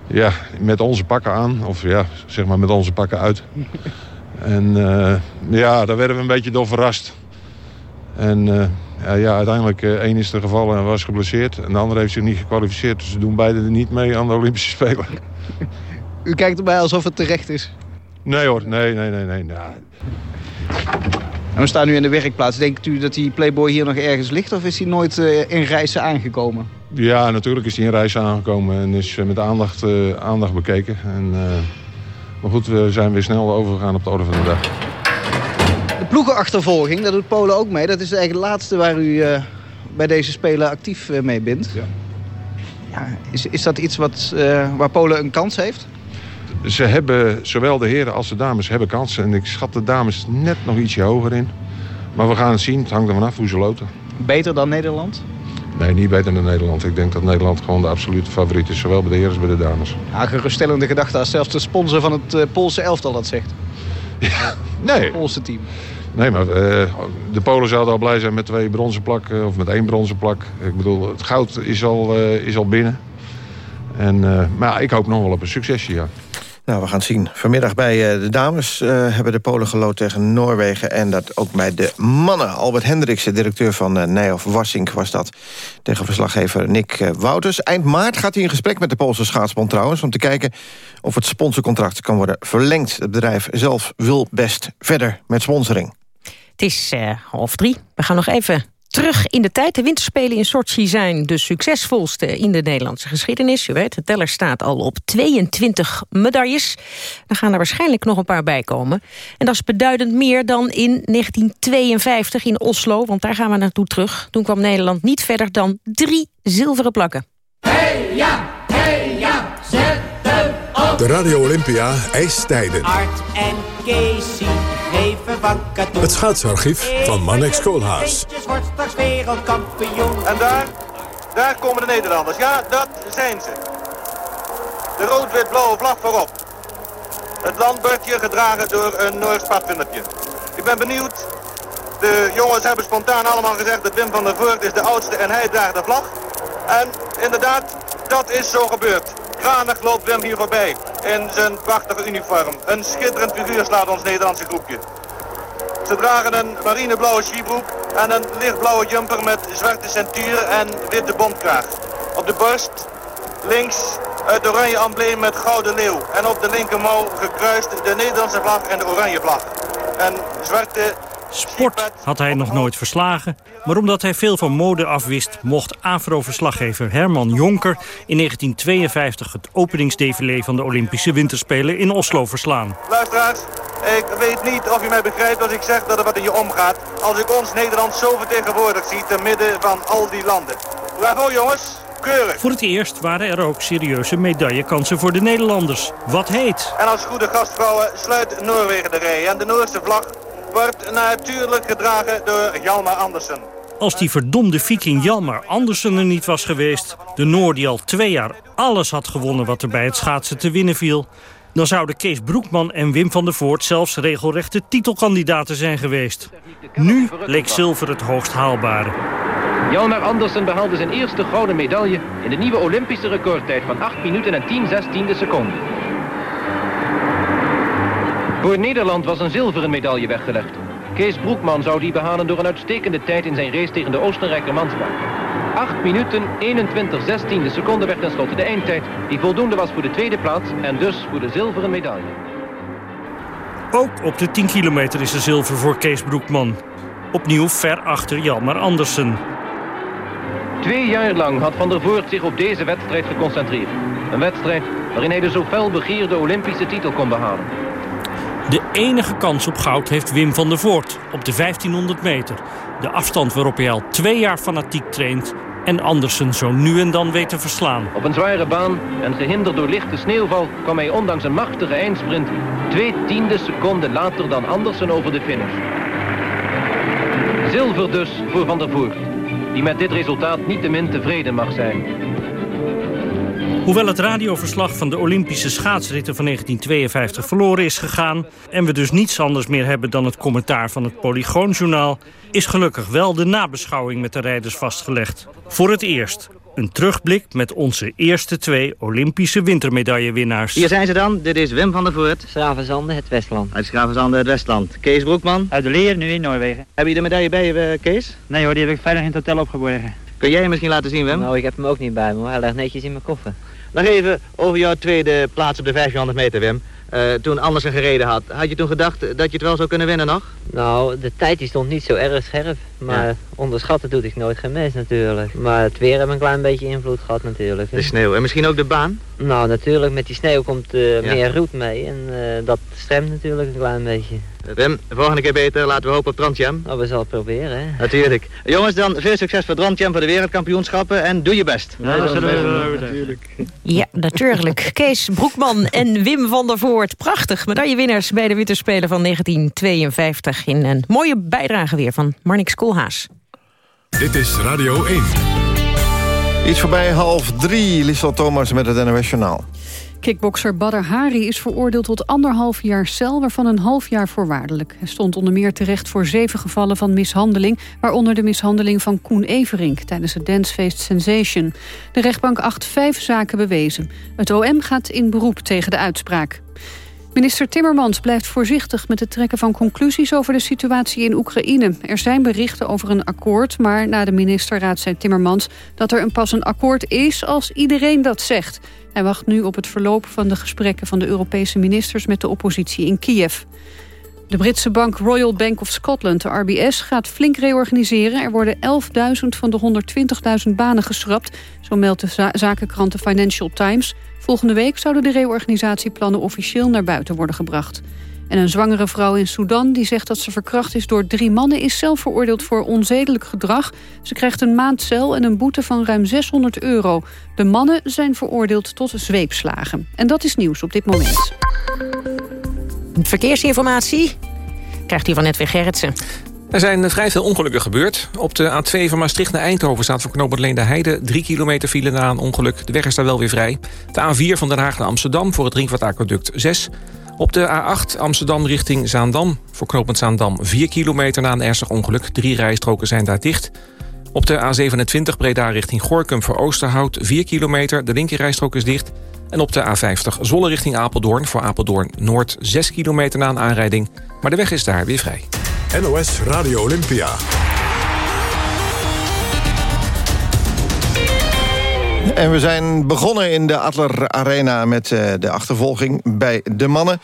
ja, met onze pakken aan, of ja, zeg maar met onze pakken uit. en uh, ja, daar werden we een beetje door verrast. En ja, ja, uiteindelijk één is er gevallen en was geblesseerd. En de andere heeft zich niet gekwalificeerd. Dus ze doen beide er niet mee aan de Olympische Spelen. U kijkt erbij alsof het terecht is. Nee hoor, nee, nee, nee. nee. Ja. En we staan nu in de werkplaats. Denkt u dat die Playboy hier nog ergens ligt of is hij nooit uh, in Rijssen aangekomen? Ja, natuurlijk is hij in Rijssen aangekomen en is met aandacht, uh, aandacht bekeken. En, uh, maar goed, we zijn weer snel overgegaan op de orde van de dag. De ploegenachtervolging, daar doet Polen ook mee. Dat is eigenlijk het laatste waar u bij deze Spelen actief mee bent. Ja. Ja, is, is dat iets wat, waar Polen een kans heeft? Ze hebben, zowel de heren als de dames hebben kansen. En ik schat de dames net nog ietsje hoger in. Maar we gaan het zien. Het hangt er vanaf hoe ze loten. Beter dan Nederland? Nee, niet beter dan Nederland. Ik denk dat Nederland gewoon de absolute favoriet is. Zowel bij de heren als bij de dames. Ja, geruststellende gedachte als zelfs de sponsor van het uh, Poolse elftal dat zegt. Ja, nee. Het Poolse team. Nee, maar eh, de Polen zouden al blij zijn met twee bronzen plakken of met één bronzen plak. Ik bedoel, het goud is al, eh, is al binnen. En, eh, maar ja, ik hoop nog wel op een succesje, ja. Nou, we gaan zien. Vanmiddag bij eh, de dames eh, hebben de Polen gelood tegen Noorwegen... en dat ook bij de mannen. Albert Hendriksen, directeur van uh, Nijhoff Wassink, was dat. Tegen verslaggever Nick Wouters. Eind maart gaat hij in gesprek met de Poolse schaatsbond trouwens... om te kijken of het sponsorcontract kan worden verlengd. Het bedrijf zelf wil best verder met sponsoring. Het is half drie. We gaan nog even terug in de tijd. De winterspelen in Sochi zijn de succesvolste in de Nederlandse geschiedenis. U weet, de teller staat al op 22 medailles. Er gaan er waarschijnlijk nog een paar bij komen. En dat is beduidend meer dan in 1952 in Oslo, want daar gaan we naartoe terug. Toen kwam Nederland niet verder dan drie zilveren plakken. Hey ja, hey ja, zet hem op. De Radio Olympia ijstijden. Art en Casey geven wakker toe. Het schaatsarchief van Manex Koolhaas. wordt straks wereldkampioen. En daar, daar komen de Nederlanders. Ja, dat zijn ze. De rood-wit-blauwe vlag voorop. Het landbordje gedragen door een Noors padvindertje. Ik ben benieuwd. De jongens hebben spontaan allemaal gezegd dat Wim van der Voort is de oudste en hij draagt de vlag. En inderdaad, dat is zo gebeurd. Kranig loopt Wim hier voorbij in zijn prachtige uniform. Een schitterend figuur slaat ons Nederlandse groepje. Ze dragen een marineblauwe skibroek en een lichtblauwe jumper met zwarte centuur en witte bontkraag. Op de borst links het oranje embleem met gouden leeuw. En op de linkermouw gekruist de Nederlandse vlag en de oranje vlag. En zwarte Sport had hij nog nooit verslagen. Maar omdat hij veel van mode afwist... mocht AVRO-verslaggever Herman Jonker in 1952... het openingsdefilé van de Olympische Winterspelen in Oslo verslaan. Luisteraars, ik weet niet of u mij begrijpt als ik zeg dat er wat in je omgaat. Als ik ons Nederland zo vertegenwoordigd zie te midden van al die landen. Bravo jongens, keurig. Voor het eerst waren er ook serieuze medaillekansen voor de Nederlanders. Wat heet. En als goede gastvrouwen sluit Noorwegen de rij. En de Noorse vlag wordt natuurlijk gedragen door Hjalmar Andersen. Als die verdomde viking Hjalmar Andersen er niet was geweest... de Noor die al twee jaar alles had gewonnen wat er bij het schaatsen te winnen viel... dan zouden Kees Broekman en Wim van der Voort zelfs regelrechte titelkandidaten zijn geweest. Nu leek zilver het hoogst haalbare. Hjalmar Andersen behaalde zijn eerste gouden medaille in de nieuwe Olympische recordtijd van 8 minuten en 10 zestiende seconden. Voor Nederland was een zilveren medaille weggelegd. Kees Broekman zou die behalen door een uitstekende tijd in zijn race tegen de Oostenrijker Mansbach. 8 minuten 21 zestiende seconden werd tenslotte de eindtijd, die voldoende was voor de tweede plaats en dus voor de zilveren medaille. Ook op de 10 kilometer is er zilver voor Kees Broekman. Opnieuw ver achter Hjalmar Andersen. Twee jaar lang had Van der Voort zich op deze wedstrijd geconcentreerd. Een wedstrijd waarin hij de zo fel begeerde Olympische titel kon behalen. De enige kans op goud heeft Wim van der Voort op de 1500 meter. De afstand waarop hij al twee jaar fanatiek traint... en Andersen zo nu en dan weet te verslaan. Op een zware baan en gehinderd door lichte sneeuwval... kwam hij ondanks een machtige eindsprint... twee tiende seconden later dan Andersen over de finish. Zilver dus voor Van der Voort... die met dit resultaat niet te min tevreden mag zijn. Hoewel het radioverslag van de Olympische schaatsritten van 1952 verloren is gegaan... en we dus niets anders meer hebben dan het commentaar van het Polygoonjournaal... is gelukkig wel de nabeschouwing met de rijders vastgelegd. Voor het eerst een terugblik met onze eerste twee Olympische wintermedaillewinnaars. Hier zijn ze dan. Dit is Wim van der Voort. Schravenzande, het Westland. Uit Schravenzande, het Westland. Kees Broekman. Uit de Leer, nu in Noorwegen. Heb je de medaille bij je, eh, Kees? Nee hoor, die heb ik veilig in het hotel opgeborgen. Kun jij hem misschien laten zien, Wim? Nou, ik heb hem ook niet bij me, hij ligt netjes in mijn koffer. Nog even over jouw tweede plaats op de 500 meter, Wim. Uh, toen Andersen gereden had, had je toen gedacht dat je het wel zou kunnen winnen nog? Nou, de tijd die stond niet zo erg scherp. Maar ja. onderschatten doet ik nooit geen mens natuurlijk. Maar het weer heeft een klein beetje invloed gehad natuurlijk. De sneeuw en misschien ook de baan? Nou, natuurlijk. Met die sneeuw komt uh, ja. meer roet mee. En uh, dat stremt natuurlijk een klein beetje. Wim, de volgende keer beter. Laten we hopen op Trondheim. Oh, we zullen het proberen, hè? Natuurlijk. Jongens, dan veel succes voor Trondheim voor de wereldkampioenschappen. En doe je best. Ja, dat zullen we natuurlijk. Ja, natuurlijk. Kees Broekman en Wim van der Voort. Prachtig. Medaillewinnaars bij de Winterspelen van 1952. In een mooie bijdrage weer van Marnix Koolhaas. Dit is Radio 1. Iets voorbij half drie. Liesel Thomas met het NOS Journaal. Kickbokser Badr Hari is veroordeeld tot anderhalf jaar cel... waarvan een half jaar voorwaardelijk. Hij stond onder meer terecht voor zeven gevallen van mishandeling... waaronder de mishandeling van Koen Everink tijdens het dancefeest Sensation. De rechtbank acht vijf zaken bewezen. Het OM gaat in beroep tegen de uitspraak. Minister Timmermans blijft voorzichtig met het trekken van conclusies over de situatie in Oekraïne. Er zijn berichten over een akkoord, maar na de ministerraad zei Timmermans dat er een pas een akkoord is als iedereen dat zegt. Hij wacht nu op het verloop van de gesprekken van de Europese ministers met de oppositie in Kiev. De Britse bank Royal Bank of Scotland, de RBS, gaat flink reorganiseren. Er worden 11.000 van de 120.000 banen geschrapt, zo meldt de zakenkrant de Financial Times. Volgende week zouden de reorganisatieplannen officieel naar buiten worden gebracht. En een zwangere vrouw in Sudan die zegt dat ze verkracht is door drie mannen... is zelf veroordeeld voor onzedelijk gedrag. Ze krijgt een maand cel en een boete van ruim 600 euro. De mannen zijn veroordeeld tot zweepslagen. En dat is nieuws op dit moment. Verkeersinformatie krijgt hier van Netweg Gerritsen. Er zijn vrij veel ongelukken gebeurd. Op de A2 van Maastricht naar Eindhoven staat voor knooppunt Leende Heide... 3 kilometer file na een ongeluk. De weg is daar wel weer vrij. De A4 van Den Haag naar Amsterdam voor het Ringvaartaqueduct 6. Op de A8 Amsterdam richting Zaandam. Voor knooppunt Zaandam 4 kilometer na een ernstig ongeluk. Drie rijstroken zijn daar dicht. Op de A27 Breda richting Gorkum voor Oosterhout 4 kilometer. De linkerrijstrook is dicht. En op de A50 Zolle richting Apeldoorn voor Apeldoorn Noord 6 kilometer na een aanrijding. Maar de weg is daar weer vrij. NOS Radio Olympia. En we zijn begonnen in de Adler Arena met uh, de achtervolging bij de mannen.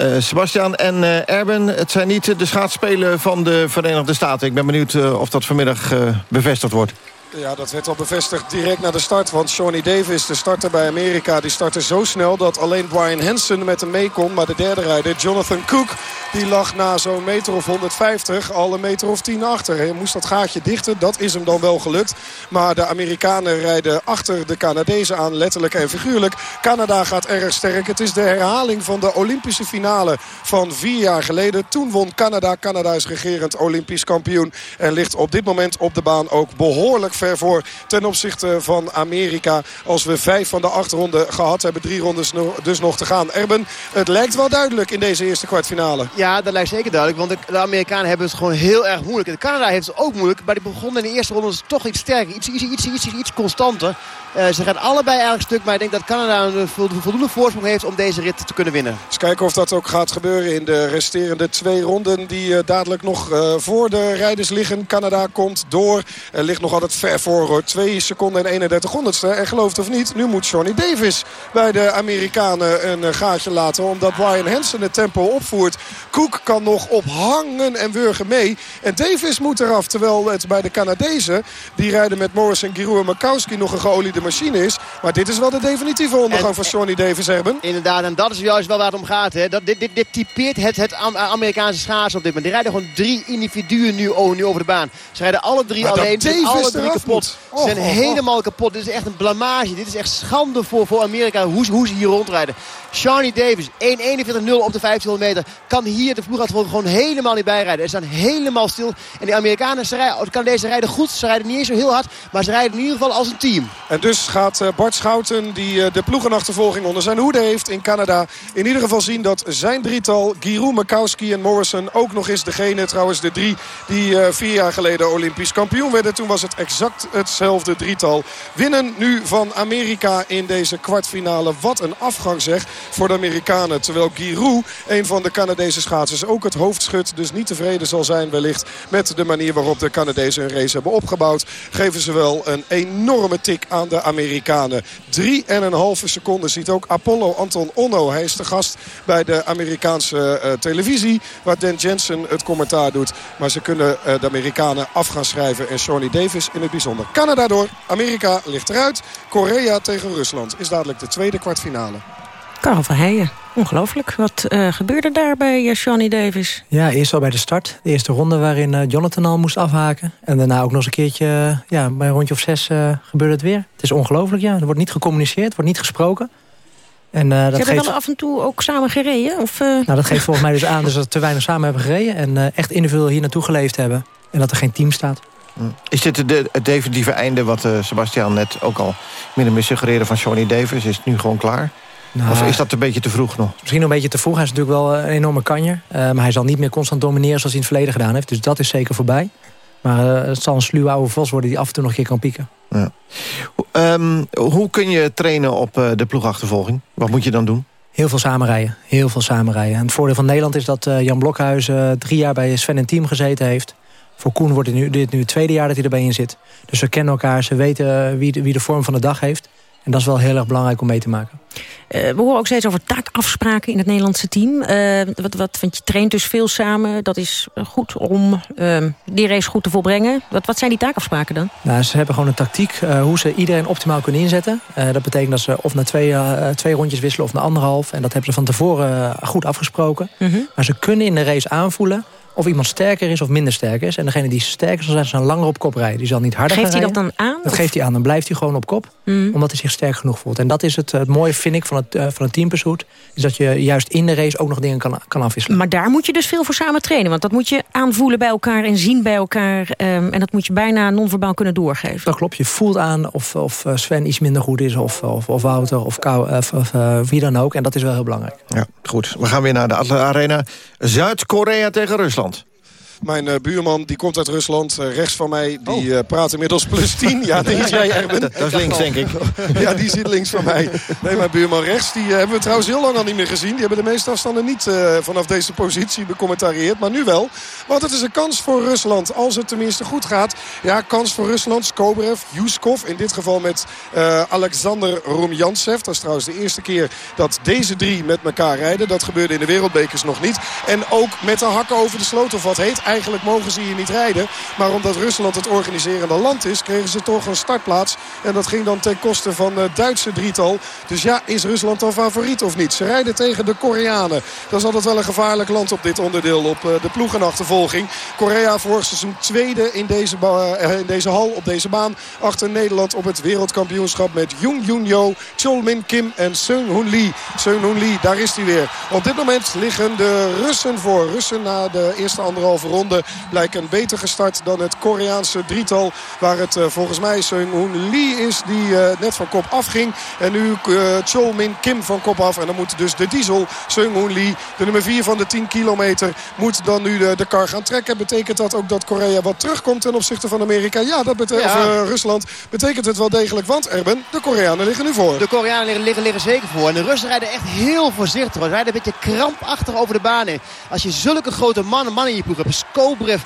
Uh, Sebastian en uh, Erben, het zijn niet de schaatsspelen van de Verenigde Staten. Ik ben benieuwd of dat vanmiddag bevestigd wordt. Ja, dat werd al bevestigd direct na de start. Want Shawnee Davis, de starter bij Amerika, die startte zo snel... dat alleen Brian Hansen met hem mee kon. Maar de derde rijder, Jonathan Cook, die lag na zo'n meter of 150... al een meter of 10 achter. Hij moest dat gaatje dichten, dat is hem dan wel gelukt. Maar de Amerikanen rijden achter de Canadezen aan, letterlijk en figuurlijk. Canada gaat erg sterk. Het is de herhaling van de Olympische finale van vier jaar geleden. Toen won Canada. Canada is regerend Olympisch kampioen. En ligt op dit moment op de baan ook behoorlijk ver voor ten opzichte van Amerika. Als we vijf van de acht ronden gehad hebben. Drie rondes dus nog te gaan. Erben, het lijkt wel duidelijk in deze eerste kwartfinale. Ja, dat lijkt zeker duidelijk. Want de, Amerikanen hebben het gewoon heel erg moeilijk. Canada heeft het ook moeilijk. Maar die begonnen in de eerste ronde toch iets sterker. Iets, iets, iets, iets, iets constanter. Uh, ze gaan allebei eigenlijk stuk. Maar ik denk dat Canada een voldoende voorsprong heeft om deze rit te kunnen winnen. Eens kijken of dat ook gaat gebeuren in de resterende twee ronden. Die uh, dadelijk nog uh, voor de rijders liggen. Canada komt door. Er ligt nog altijd ver voor hoor. 2 seconden en 31 honderdste. En geloof het of niet, nu moet Johnny Davis bij de Amerikanen een gaatje laten. Omdat Brian Hansen het tempo opvoert. Cook kan nog op hangen en wurgen mee. En Davis moet eraf. Terwijl het bij de Canadezen, die rijden met Morris en Giroux en Makowski nog een geoliede machine is. Maar dit is wel de definitieve ondergang van Johnny Davis hebben. Inderdaad, en dat is juist wel waar het om gaat. Hè. Dat, dit, dit, dit typeert het, het Amerikaanse schaatsen op dit moment. Die rijden gewoon drie individuen nu, nu over de baan. Ze rijden alle drie alleen. Alle drie kapot. Ze zijn helemaal kapot. Dit is echt een blamage. Dit is echt schande voor, voor Amerika hoe, hoe ze hier rondrijden. Shawnee Davis, 1.41.0 op de 1500 meter. Kan hier de ploegachtervolger gewoon helemaal niet bijrijden. Ze staan helemaal stil. En de Amerikanen, ze rijden, de Canadezen rijden goed. Ze rijden niet eens zo heel hard. Maar ze rijden in ieder geval als een team. En dus gaat eh, Bart Schouten, die eh, de ploegenachtervolging onder zijn hoede heeft in Canada... in ieder geval zien dat zijn drietal, Giroux, Makowski en Morrison... ook nog eens degene, trouwens de drie, die eh, vier jaar geleden Olympisch kampioen werden. Toen was het exact hetzelfde drietal. Winnen nu van Amerika in deze kwartfinale. Wat een afgang zeg voor de Amerikanen. Terwijl Giroux, een van de Canadese schaatsers, ook het hoofd schudt. Dus niet tevreden zal zijn wellicht met de manier waarop de Canadezen een race hebben opgebouwd. Geven ze wel een enorme tik aan de Amerikanen. Drie en een halve seconde ziet ook Apollo Anton Onno. Hij is de gast bij de Amerikaanse uh, televisie. Waar Dan Jensen het commentaar doet. Maar ze kunnen uh, de Amerikanen af gaan schrijven. En Shawnee Davis in het bijzonder. Canada door. Amerika ligt eruit. Korea tegen Rusland is dadelijk de tweede kwartfinale. Karel van Heijen. Ongelooflijk. Wat uh, gebeurde daar bij uh, Johnny Davis? Ja, eerst al bij de start. De eerste ronde waarin uh, Jonathan al moest afhaken. En daarna ook nog eens een keertje, ja, bij een rondje of zes gebeurde het weer. Het is ongelooflijk, ja. Er wordt niet gecommuniceerd, wordt niet gesproken. En, uh, dat Hebben wel af en toe ook samen gereden? Of, Nou, dat geeft volgens mij dus aan dus dat we te weinig samen hebben gereden. En echt individueel hier naartoe geleefd hebben. En dat er geen team staat. Is dit de, het definitieve einde wat uh, Sebastian net ook al min of meer suggereerde van Johnny Davis? Is het nu gewoon klaar? Nou, of is dat een beetje te vroeg nog? Misschien nog een beetje te vroeg. Hij is natuurlijk wel een enorme kanjer. Uh, maar hij zal niet meer constant domineren zoals hij in het verleden gedaan heeft. Dus dat is zeker voorbij. Maar uh, het zal een sluwe oude vos worden die af en toe nog een keer kan pieken. Ja. Um, hoe kun je trainen op uh, de ploegachtervolging? Wat moet je dan doen? Heel veel samenrijden. Heel veel samenrijden. En het voordeel van Nederland is dat Jan Blokhuis drie jaar bij Sven en team gezeten heeft. Voor Koen wordt dit nu, dit nu het tweede jaar dat hij erbij in zit. Dus ze kennen elkaar, ze weten wie de, wie de vorm van de dag heeft. En dat is wel heel erg belangrijk om mee te maken. Uh, we horen ook steeds over taakafspraken in het Nederlandse team. Uh, wat, wat, want je traint dus veel samen. Dat is goed om uh, die race goed te volbrengen. Wat, wat zijn die taakafspraken dan? Nou, ze hebben gewoon een tactiek hoe ze iedereen optimaal kunnen inzetten. dat betekent dat ze of na twee, twee rondjes wisselen of na anderhalf. En dat hebben ze van tevoren goed afgesproken. Mhm. -huh. Maar ze kunnen in de race aanvoelen of iemand sterker is of minder sterk is. En degene die sterker zal zijn, zal langer op kop rijden. Die zal niet harder Geeft gaan hij dat dan aan? Dat of? geeft hij aan. Dan blijft hij gewoon op kop. Mm. Omdat hij zich sterk genoeg voelt. En dat is het, het mooie, vind ik, van het, uh, van het teampursuit. Is dat je juist in de race ook nog dingen kan, kan afwisselen. Maar daar moet je dus veel voor samen trainen. Want dat moet je aanvoelen bij elkaar en zien bij elkaar. Um, en dat moet je bijna non-verbaal kunnen doorgeven. Dat klopt. Je voelt aan of, of Sven iets minder goed is. Of, of, of Wouter of, Kou, of, of uh, wie dan ook. En dat is wel heel belangrijk. Ja, goed. We gaan weer naar de Arena. Zuid-Korea tegen Rusland. Mijn uh, buurman die komt uit Rusland, uh, rechts van mij. Die uh, praat inmiddels plus 10. Ja, die is jij, Erben. Dat, dat is links, denk ik. ja, die zit links van mij. Nee, mijn buurman rechts, die hebben we trouwens heel lang al niet meer gezien. Die hebben de meeste afstanden niet vanaf deze positie becommentarieerd. Maar nu wel. Want het is een kans voor Rusland. Als het tenminste goed gaat. Ja, kans voor Rusland. Skobrev, Yuskov. In dit geval met Alexander Rumjantsev. Dat is trouwens de eerste keer dat deze drie met elkaar rijden. Dat gebeurde in de wereldbekers nog niet. En ook met de hakken over de sloot of wat heet. Eigenlijk mogen ze hier niet rijden. Maar omdat Rusland het organiserende land is... kregen ze toch een startplaats. En dat ging dan ten koste van het Duitse drietal. Dus ja, is Rusland dan favoriet of niet? Ze rijden tegen de Koreanen. Dat is altijd wel een gevaarlijk land op dit onderdeel. Op de ploegenachtervolging. Korea vorig seizoen tweede in deze, in deze hal, op deze baan. Achter Nederland op het wereldkampioenschap met Jung Jun Yo, Chol Min Kim en Seung Hoon Lee. Seung Hoon Lee, daar is hij weer. Op dit moment liggen de Russen voor. Russen na de eerste anderhalve ronde lijken beter gestart dan het Koreaanse drietal. Waar het uh, volgens mij Seung Hoon Lee is die uh, net van kop afging. En nu uh, Chol Min Kim van kop af. En dan moet dus de diesel Seung Hoon Lee, de nummer 4 van de 10 kilometer, moet dan nu de, de kar gaan trekken. Betekent dat ook dat Korea wat terugkomt ten opzichte van Amerika? Ja, dat betekent ja. Rusland betekent het wel degelijk. Want Erben, de Koreanen liggen nu voor. De Koreanen liggen, liggen, liggen zeker voor. En de Russen rijden echt heel voorzichtig. Ze rijden een beetje krampachtig over de baan in. Als je zulke grote mannen, mannen in je ploeg hebt. Skobrev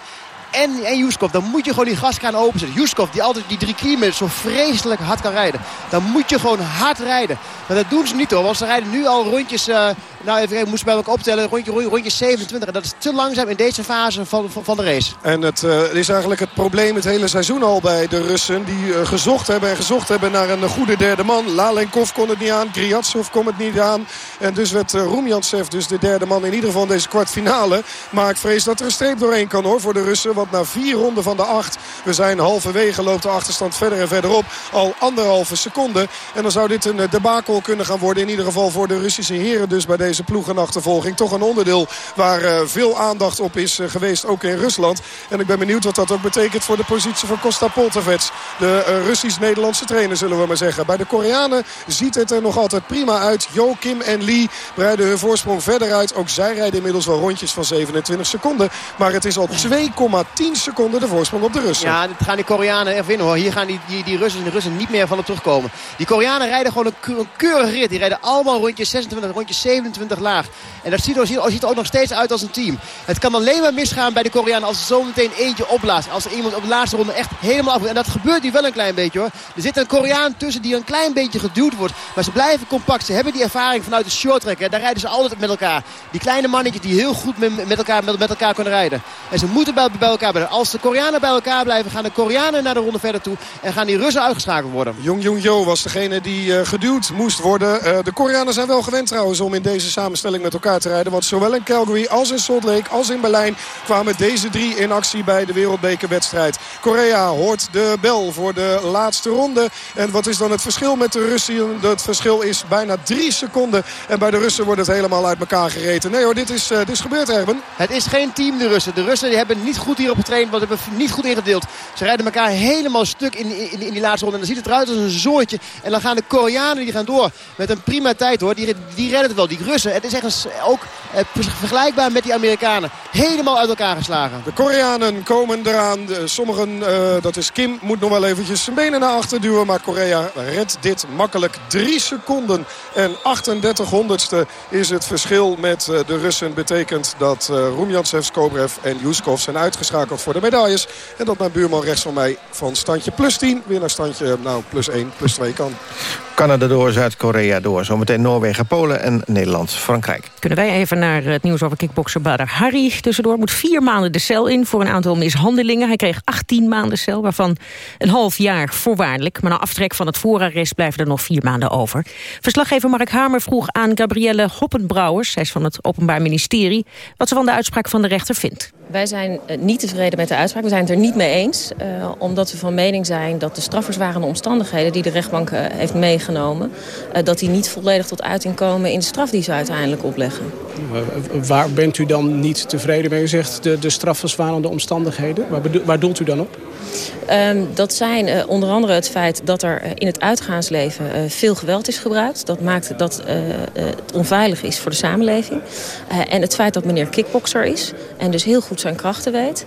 en, en Juskov, dan moet je gewoon die gaskraan openzetten. Juskov, die altijd die drie kilometer zo vreselijk hard kan rijden. Dan moet je gewoon hard rijden. Maar dat doen ze niet hoor, want ze rijden nu al rondjes... Uh, nou, even kijken, moest bij elkaar optellen. Rondje, rondje 27. En dat is te langzaam in deze fase van, van, de race. En het uh, is eigenlijk het probleem het hele seizoen al bij de Russen. Die uh, gezocht hebben en gezocht hebben naar een goede derde man. Lalenkov kon het niet aan. Griatsov kon het niet aan. En dus werd uh, Rumjantsev dus de derde man in ieder geval in deze kwartfinale. Maar ik vrees dat er een streep doorheen kan hoor voor de Russen. Want na vier ronden van de acht. We zijn halverwege. Loopt de achterstand verder en verder op. Al anderhalve seconde. En dan zou dit een debakel kunnen gaan worden. In ieder geval voor de Russische heren dus bij deze ploegenachtervolging. Toch een onderdeel waar uh, veel aandacht op is uh, geweest. Ook in Rusland. En ik ben benieuwd wat dat ook betekent voor de positie van Costa Poltavets. De uh, Russisch-Nederlandse trainer zullen we maar zeggen. Bij de Koreanen ziet het er nog altijd prima uit. Jo Kim en Lee breiden hun voorsprong verder uit. Ook zij rijden inmiddels wel rondjes van 27 seconden. Maar het is al 2,10 seconden de voorsprong op de Russen. Ja, dit gaan die Koreanen echt winnen hoor. Hier gaan die, die, die Russen, de Russen niet meer van op terugkomen. Die Koreanen rijden gewoon een, een keurige rit. Die rijden allemaal rondjes 26, rondjes 27 laag. En dat ziet er, ziet er ook nog steeds uit als een team. Het kan alleen maar misgaan bij de Koreanen als er zo meteen eentje opblaast. Als er iemand op de laatste ronde echt helemaal af. En dat gebeurt nu wel een klein beetje hoor. Er zit een Koreaan tussen die een klein beetje geduwd wordt. Maar ze blijven compact. Ze hebben die ervaring vanuit de short track. Daar rijden ze altijd met elkaar. Die kleine mannetjes die heel goed met, elkaar, met, elkaar kunnen rijden. En ze moeten bij, bij elkaar blijven. Als de Koreanen bij elkaar blijven, gaan de Koreanen naar de ronde verder toe. En gaan die Russen uitgeschakeld worden. Jong Jong Jo was degene die uh, geduwd moest worden. Uh, de Koreanen zijn wel gewend trouwens om in deze samenstelling met elkaar te rijden. Want zowel in Calgary als in Salt Lake als in Berlijn kwamen deze drie in actie bij de wereldbekerwedstrijd. Korea hoort de bel voor de laatste ronde. En wat is dan het verschil met de Russen? Het verschil is bijna drie seconden. En bij de Russen wordt het helemaal uit elkaar gereten. Nee hoor, dit is, uh, dit is gebeurd Erben. Het is geen team de Russen. De Russen die hebben niet goed hierop getraind. Want hebben niet goed ingedeeld. Ze rijden elkaar helemaal stuk in, in, in die laatste ronde. En dan ziet het eruit als een zooitje. En dan gaan de Koreanen die gaan door met een prima tijd hoor. Die, die redden het wel. Die Russen. Het is echt ook eh, vergelijkbaar met die Amerikanen. Helemaal uit elkaar geslagen. De Koreanen komen eraan. sommigen, uh, dat is Kim, moet nog wel eventjes zijn benen naar achter duwen. Maar Korea redt dit makkelijk. 3 seconden en 38 honderdste is het verschil met uh, de Russen. Betekent dat uh, Rumjantsev, Skobrev en Yuskov zijn uitgeschakeld voor de medailles. En dat mijn buurman rechts van mij van standje plus 10 weer naar standje nou, plus 1, plus 2 kan. Canada door, Zuid-Korea door. Zometeen Noorwegen, Polen en Nederland, Frankrijk. Kunnen wij even naar het nieuws over kickbokser Bader Harry tussendoor. Moet vier maanden de cel in voor een aantal mishandelingen. Hij kreeg 18 maanden cel, waarvan een half jaar voorwaardelijk. Maar na aftrek van het voorarrest blijven er nog vier maanden over. Verslaggever Mark Hamer vroeg aan Gabrielle Hoppenbrouwers... zij is van het Openbaar Ministerie... wat ze van de uitspraak van de rechter vindt. Wij zijn eh, niet tevreden met de uitspraak. We zijn het er niet mee eens. Uh, omdat we van mening zijn dat de strafverzwarende omstandigheden... die de rechtbank uh, heeft meegenomen... Uh, dat die niet volledig tot uiting komen in de straf die ze uiteindelijk opleggen. Waar bent u dan niet tevreden mee? U zegt de, de strafverzwarende omstandigheden. Waar, doelt u dan op? Um, dat zijn uh, onder andere het feit dat er in het uitgaansleven uh, veel geweld is gebruikt. Dat maakt dat het onveilig is voor de samenleving. en het feit dat meneer kickbokser is en dus heel goed zijn krachten weet.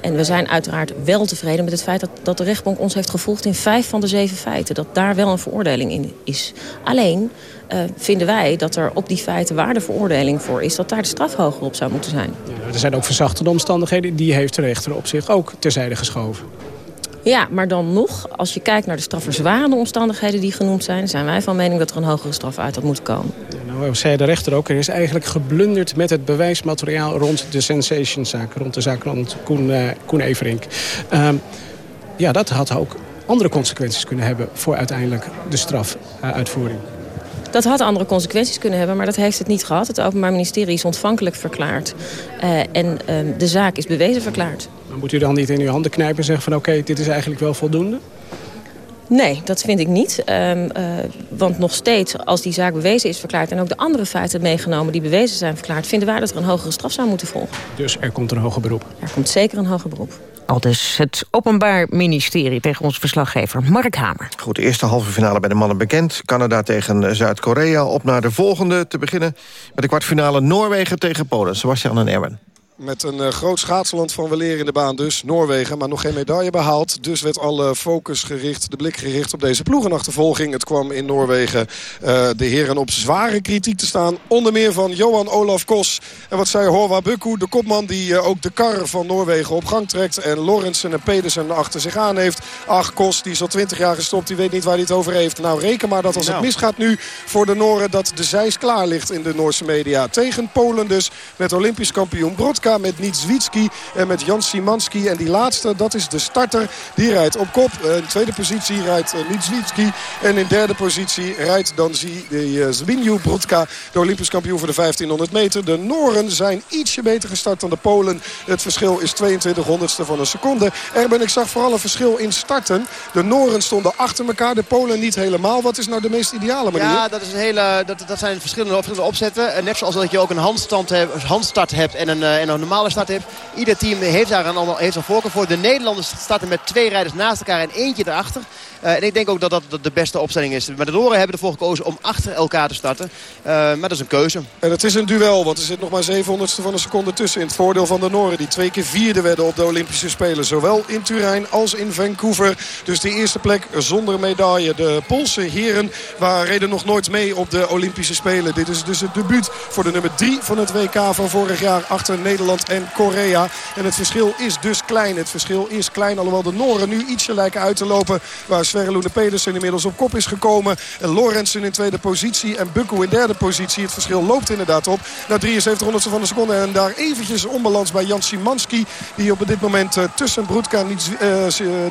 En we zijn uiteraard wel tevreden met het feit dat, dat de rechtbank ons heeft gevolgd in vijf van de zeven feiten. Dat daar wel een veroordeling in is. Alleen uh, vinden wij dat er op die feiten waar de veroordeling voor is... dat daar de straf hoger op zou moeten zijn. Ja, er zijn ook verzachtende omstandigheden. Die heeft de rechter op zich ook terzijde geschoven. Ja, maar dan nog, als je kijkt naar de strafverzwarende omstandigheden die genoemd zijn... zijn wij van mening dat er een hogere straf uit had moeten komen. Nou, zei de rechter ook, er is eigenlijk geblunderd met het bewijsmateriaal... rond de sensationszaak, rond de zaak rond Koen, Koen Everink. Uh, ja, dat had ook andere consequenties kunnen hebben... voor uiteindelijk de strafuitvoering. Uh, dat had andere consequenties kunnen hebben, maar dat heeft het niet gehad. Het Openbaar Ministerie is ontvankelijk verklaard. Uh, en uh, de zaak is bewezen verklaard. Maar moet u dan niet in uw handen knijpen en zeggen van oké, okay, dit is eigenlijk wel voldoende? Nee, dat vind ik niet. Um, uh, want nog steeds, als die zaak bewezen is verklaard... en ook de andere feiten meegenomen die bewezen zijn verklaard... vinden wij dat er een hogere straf zou moeten volgen. Dus er komt een hoger beroep? Er komt zeker een hoger beroep. Al dus het Openbaar Ministerie tegen onze verslaggever Mark Hamer. Goed, de eerste halve finale bij de mannen bekend. Canada tegen Zuid-Korea. Op naar de volgende te beginnen met de kwartfinale Noorwegen tegen Polen. Sebastian en Erwin. Met een uh, groot schaatsland van weleer in de baan dus. Noorwegen, maar nog geen medaille behaald. Dus werd alle focus gericht, de blik gericht op deze ploegenachtervolging. Het kwam in Noorwegen uh, de heren op zware kritiek te staan. Onder meer van Johan Olaf Kos. En wat zei Horwa Bukku, de kopman die uh, ook de kar van Noorwegen op gang trekt. En Lorentzen en Pedersen achter zich aan heeft. Ach, Kos, die is al twintig jaar gestopt. Die weet niet waar hij het over heeft. Nou, reken maar dat als nou. het misgaat nu voor de Noren... dat de zeis klaar ligt in de Noorse media. Tegen Polen dus met Olympisch kampioen Brodka met Nitswitski en met Jan Simanski. En die laatste, dat is de starter. Die rijdt op kop. In tweede positie rijdt Nitswitski. En in derde positie rijdt dan de Zbigniew Brodka. De Olympisch kampioen voor de 1500 meter. De Noren zijn ietsje beter gestart dan de Polen. Het verschil is 22 honderdste van een seconde. Erben, ik zag vooral een verschil in starten. De Noren stonden achter elkaar. De Polen niet helemaal. Wat is nou de meest ideale manier? Ja, dat, is een hele, dat, dat zijn verschillende, verschillende opzetten. Net zoals dat je ook een handstand handstart hebt en een, en een normale start hebt. Ieder team heeft daar een, heeft een voorkeur voor. De Nederlanders starten met twee rijders naast elkaar en eentje erachter. Uh, en ik denk ook dat dat de beste opstelling is. Maar de Noren hebben ervoor gekozen om achter elkaar te starten. Uh, maar dat is een keuze. En het is een duel, want er zit nog maar 700ste van een seconde tussen. In het voordeel van de Noren, die twee keer vierde werden op de Olympische Spelen. Zowel in Turijn als in Vancouver. Dus de eerste plek zonder medaille. De Poolse heren waren reden nog nooit mee op de Olympische Spelen. Dit is dus het debuut voor de nummer 3 van het WK van vorig jaar achter Nederland. Nederland en Korea. En het verschil is dus klein. Het verschil is klein, alhoewel de Noren nu ietsje lijken uit te lopen. Waar Sverre Lune Pedersen inmiddels op kop is gekomen. En in tweede positie en Bukko in derde positie. Het verschil loopt inderdaad op. Na 73 honderdste van de seconde. En daar eventjes onbalans bij Jan Simanski. Die op dit moment uh, tussen Broedka en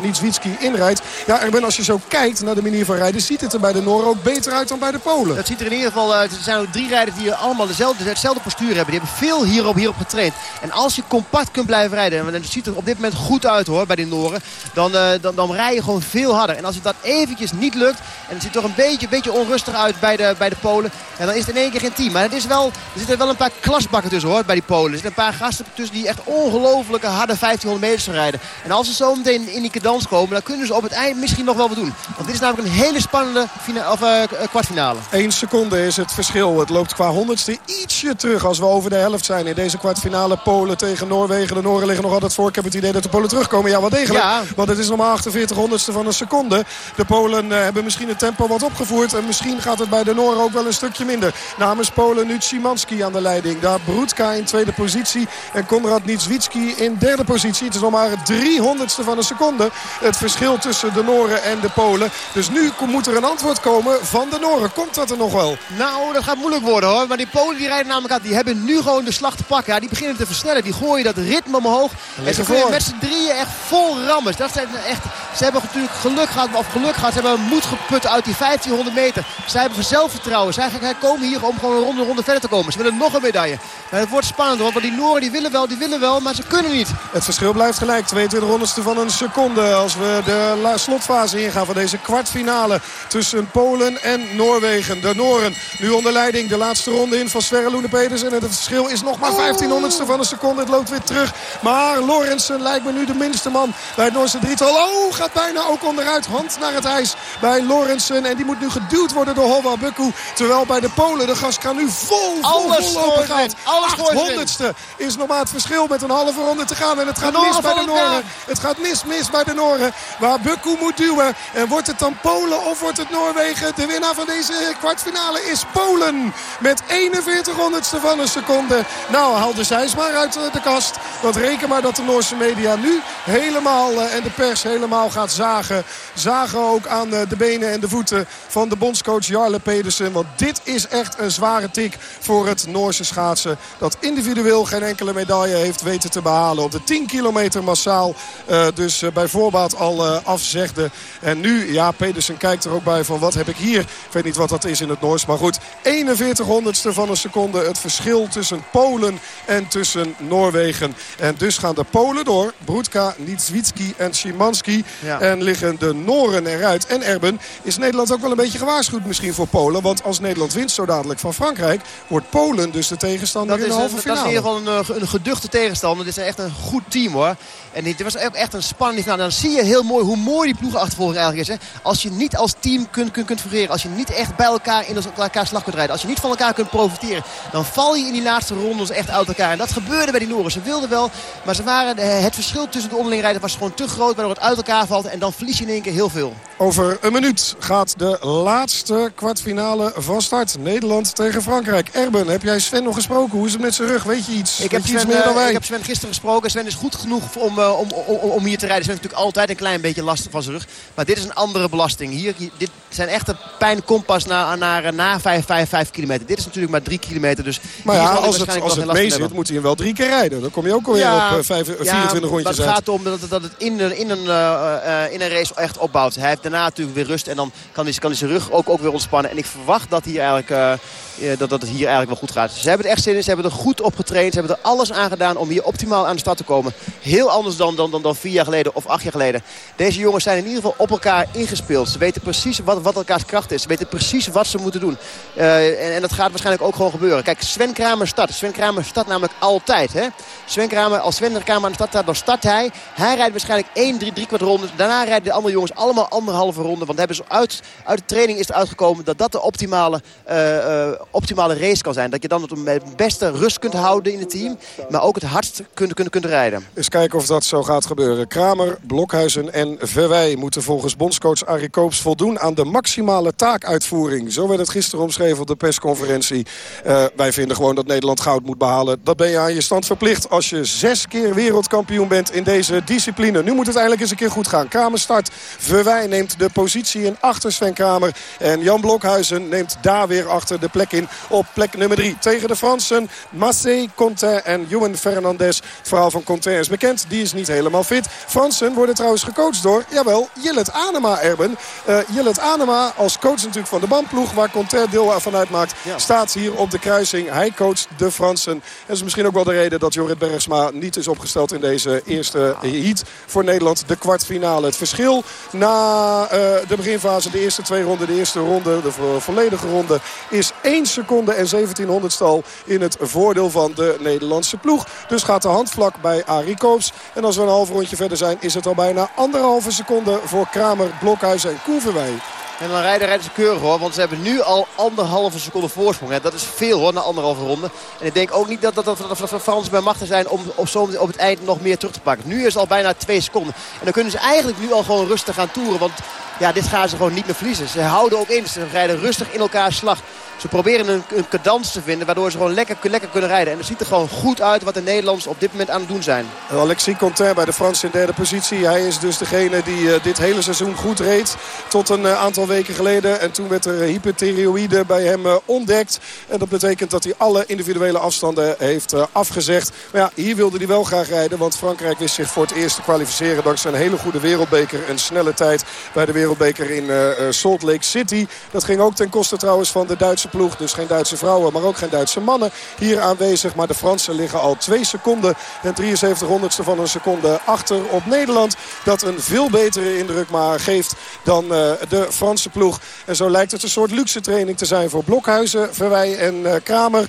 Niedzwitski uh, inrijdt. Ja, Erben, als je zo kijkt naar de manier van rijden... ziet het er bij de Noren ook beter uit dan bij de Polen. Dat ziet er in ieder geval uit. Er zijn ook drie rijders die allemaal dezelfde, hetzelfde postuur hebben. Die hebben veel hierop, hierop getraind. En als je compact kunt blijven rijden... en het ziet er op dit moment goed uit hoor bij de Noren... dan, dan, dan rij je gewoon veel harder. En als het dat eventjes niet lukt... en het ziet toch een beetje, beetje onrustig uit bij de, bij de Polen... En dan is het in één keer geen team. Maar het is wel, er zitten wel een paar klasbakken tussen hoor bij die Polen. Er zitten een paar gasten tussen die echt ongelofelijke harde 1500 meters rijden. En als ze zo meteen in die cadans komen... dan kunnen ze op het eind misschien nog wel wat doen. Want dit is namelijk een hele spannende of, uh, kwartfinale. Eén seconde is het verschil. Het loopt qua honderdste ietsje terug als we over de helft zijn in deze kwartfinale. Polen tegen Noorwegen. De Noren liggen nog altijd voor. Ik heb het idee dat de Polen terugkomen. Ja, wat degelijk. Ja. Want het is nog maar 48 honderdste van een seconde. De Polen uh, hebben misschien het tempo wat opgevoerd. En misschien gaat het bij de Noren ook wel een stukje minder. Namens Polen nu Szymanski aan de leiding. Daar Broedka in tweede positie. En Konrad Niedzwitski in derde positie. Het is nog maar 300ste van een seconde. Het verschil tussen de Noren en de Polen. Dus nu moet er een antwoord komen van de Noren. Komt dat er nog wel? Nou, dat gaat moeilijk worden hoor. Maar die Polen die rijden namelijk aan. Die hebben nu gewoon de slag te pakken. Ja, die beginnen te versnellen. Die gooien dat ritme omhoog. En ze gooien met z'n drieën echt vol rammers. Dat zijn echt, ze hebben natuurlijk geluk gehad. Of geluk gehad. Ze hebben moed geput uit die 1500 meter. Ze hebben zelfvertrouwen. Zij komen hier om gewoon een ronde, ronde verder te komen. Ze willen nog een medaille. Maar het wordt spannend hoor. Want die Noren die willen wel, die willen wel. Maar ze kunnen niet. Het verschil blijft gelijk. 22 honderdste van een seconde. Als we de slotfase ingaan van deze kwartfinale. Tussen Polen en Noorwegen. De Noren nu onder leiding. De laatste ronde in van Sverre Loene Pedersen. En het verschil is nog maar 15 honderdste van een seconde. Het loopt weer terug. Maar Lorensen lijkt me nu de minste man bij het Noorse drietal. Oh, gaat bijna ook onderuit. Hand naar het ijs bij Lorensen. En die moet nu geduwd worden door Hova Bukku. Terwijl bij de Polen de gaskraan nu vol, vol, Alles vol open gaat. Alles honderdste is nog maar het verschil met een halve ronde te gaan. En het gaat mis bij de Noren. Het gaat mis, mis bij de Noren. Waar Bukku moet duwen. En wordt het dan Polen of wordt het Noorwegen? De winnaar van deze kwartfinale is Polen. Met 41 honderdste van een seconde. Nou, haal de zijs maar uit de kast. Want reken maar dat de Noorse media nu helemaal en de pers helemaal gaat zagen. Zagen ook aan de benen en de voeten van de bondscoach Jarle Pedersen. Want dit is echt een zware tik voor het Noorse schaatsen. Dat individueel geen enkele medaille heeft weten te behalen. Op de 10 kilometer massaal uh, dus uh, bij voorbaat al uh, afzegde. En nu, ja, Pedersen kijkt er ook bij van wat heb ik hier. Ik weet niet wat dat is in het Noors. Maar goed, 41 honderdste van een seconde het verschil tussen Polen en tussen Noorwegen. En dus gaan de Polen door. Broedka, Niedzwitski en Szymanski. Ja. En liggen de Noren eruit. En Erben is Nederland ook wel een beetje gewaarschuwd misschien voor Polen. Want als Nederland wint zo dadelijk van Frankrijk... wordt Polen dus de tegenstander dat in de halve een, finale. Dat is in ieder geval een, een geduchte tegenstander. Dit is echt een goed team hoor. En dit was ook echt een spannende finale. Dan zie je heel mooi hoe mooi die ploegenachtervolging eigenlijk is. Hè? Als je niet als team kunt, kunt, kunt fungeren. Als je niet echt bij elkaar in elkaar slag kunt rijden. Als je niet van elkaar kunt profiteren. Dan val je in die laatste rondes echt uit elkaar. En dat gebeurde bij die Noren. Ze wilden wel. Maar ze waren, het verschil tussen de onderling rijden was gewoon te groot. Waardoor het uit elkaar valt. En dan verlies je in één keer heel veel. Over een minuut gaat de laatste kwartfinale van start. Nederland tegen Frankrijk. Erben, heb jij Sven nog gesproken? Hoe is het met zijn rug? Weet je iets? Ik heb, Sven, iets meer dan uh, wij? ik heb Sven gisteren gesproken. Sven is goed genoeg om, uh, om, om, om hier te rijden. Sven heeft natuurlijk altijd een klein beetje last van zijn rug. Maar dit is een andere belasting. Hier, dit zijn echte pijnkompas naar, naar, na 5, 5, 5 kilometer. Dit is natuurlijk maar 3 kilometer. Dus maar ja, als het, als het mee zit, moet hij hem wel drie keer rijden. Dan kom je ook alweer Ja, op uh, vijf, 24 ja, rondjes maar het uit. gaat erom dat, het- dat het in, een- in, een, uh, uh, in een race echt opbouwt. Hij heeft daarna natuurlijk weer rust. En dan kan hij, kan hij zijn rug ook, ook weer ontspannen. En ik verwacht dat, hier eigenlijk, uh, ja, dat, dat het hier eigenlijk wel goed gaat. Ze hebben er echt zin in. Ze hebben er goed op getraind. Ze hebben er alles aan gedaan om hier optimaal aan de start te komen. Heel anders dan, dan, dan, dan vier jaar geleden of acht jaar geleden. Deze jongens zijn in ieder geval op elkaar ingespeeld. Ze weten precies wat, wat elkaars kracht is. Ze weten precies wat ze moeten doen. Uh, en, en dat gaat waarschijnlijk ook gewoon gebeuren. Kijk, Sven Kramer start. Sven Kramer start namelijk altijd. Hè? Sven Kramer, als Sven Kramer aan de start staat, dan start hij. Hij rijdt waarschijnlijk 1, 3, 3 kwart rondes. Daarna rijden de andere jongens allemaal anderhalf anderhalve ronde. Want hebben ze uit, uit de training is er uitgekomen dat dat de optimale, uh, uh, optimale race kan zijn. Dat je dan het beste rust kunt houden in het team. Maar ook het hardst kunt, kunt, kunt rijden. Eens kijken of dat zo gaat gebeuren. Kramer, Blokhuizen en Verwij moeten volgens bondscoach Arie Koops voldoen aan de maximale taakuitvoering. Zo werd het gisteren omschreven op de persconferentie. Uh, wij vinden gewoon dat Nederland goud moet behalen. Dat ben je aan je stand verplicht als je zes keer wereldkampioen bent in deze discipline. Nu moet het eigenlijk eens een keer goed gaan. Kramer start. Verwij neemt de positie in achter Sven Kramer. En Jan Blokhuizen neemt daar weer achter de plek in op plek nummer drie. Tegen de Fransen Massé, Conté en Juan Fernandez. Het verhaal van Conté is bekend. Die is niet helemaal fit. Fransen worden trouwens gecoacht door, jawel, Jillet Anema, Erben. Uh, Jillet Anema als coach natuurlijk van de bandploeg... waar Conté deel van uitmaakt, ja. staat hier op de kruising. Hij coacht de Fransen. Dat is misschien ook wel de reden dat Jorrit Bergsma niet is opgesteld... in deze eerste heat voor Nederland. De kwartfinale. Het verschil na uh, de beginfase, de eerste twee ronden, de eerste ronde, de vo volledige ronde... is 1 seconde en 1700 stal in het voordeel van de Nederlandse ploeg. Dus gaat de hand vlak bij Arie Koops. En als we een half rondje verder zijn, is het al bijna anderhalve seconde voor Kramer, Blokhuis en Koeverwij. En dan rijden, rijden ze keurig hoor. Want ze hebben nu al anderhalve seconde voorsprong. Hè. Dat is veel hoor, na anderhalve ronde. En ik denk ook niet dat, dat, dat, dat, Frans bij machten zijn om op, zo, op het eind nog meer terug te pakken. Nu is het al bijna twee seconden. En dan kunnen ze eigenlijk nu al gewoon rustig gaan toeren. Want ja, dit gaan ze gewoon niet meer verliezen. Ze houden ook in. Ze rijden rustig in elkaar slag. Ze proberen een, een cadans te vinden waardoor ze gewoon lekker, lekker kunnen rijden. En het ziet er gewoon goed uit wat de Nederlanders op dit moment aan het doen zijn. Alexis Contain bij de Fransen in derde positie. Hij is dus degene die uh, dit hele seizoen goed reed. Tot een uh, aantal weken geleden. En toen werd er hyperthyreoïde bij hem uh, ontdekt. En dat betekent dat hij alle individuele afstanden heeft afgezegd. Maar ja, hier wilde hij wel graag rijden. Want Frankrijk wist zich voor het eerst te kwalificeren. Dankzij een hele goede wereldbeker. Een snelle tijd bij de wereldbeker in Salt Lake City. Dat ging ook ten koste trouwens van de Duitse ploeg. Dus geen Duitse vrouwen, maar ook geen Duitse mannen hier aanwezig. Maar de Fransen liggen al 2 seconden en 73 honderdste van een seconde achter op Nederland. Dat een veel betere indruk maar geeft dan uh, de Franse ploeg. En zo lijkt het een soort luxe training te zijn voor Blokhuizen, Verwij en Kramer.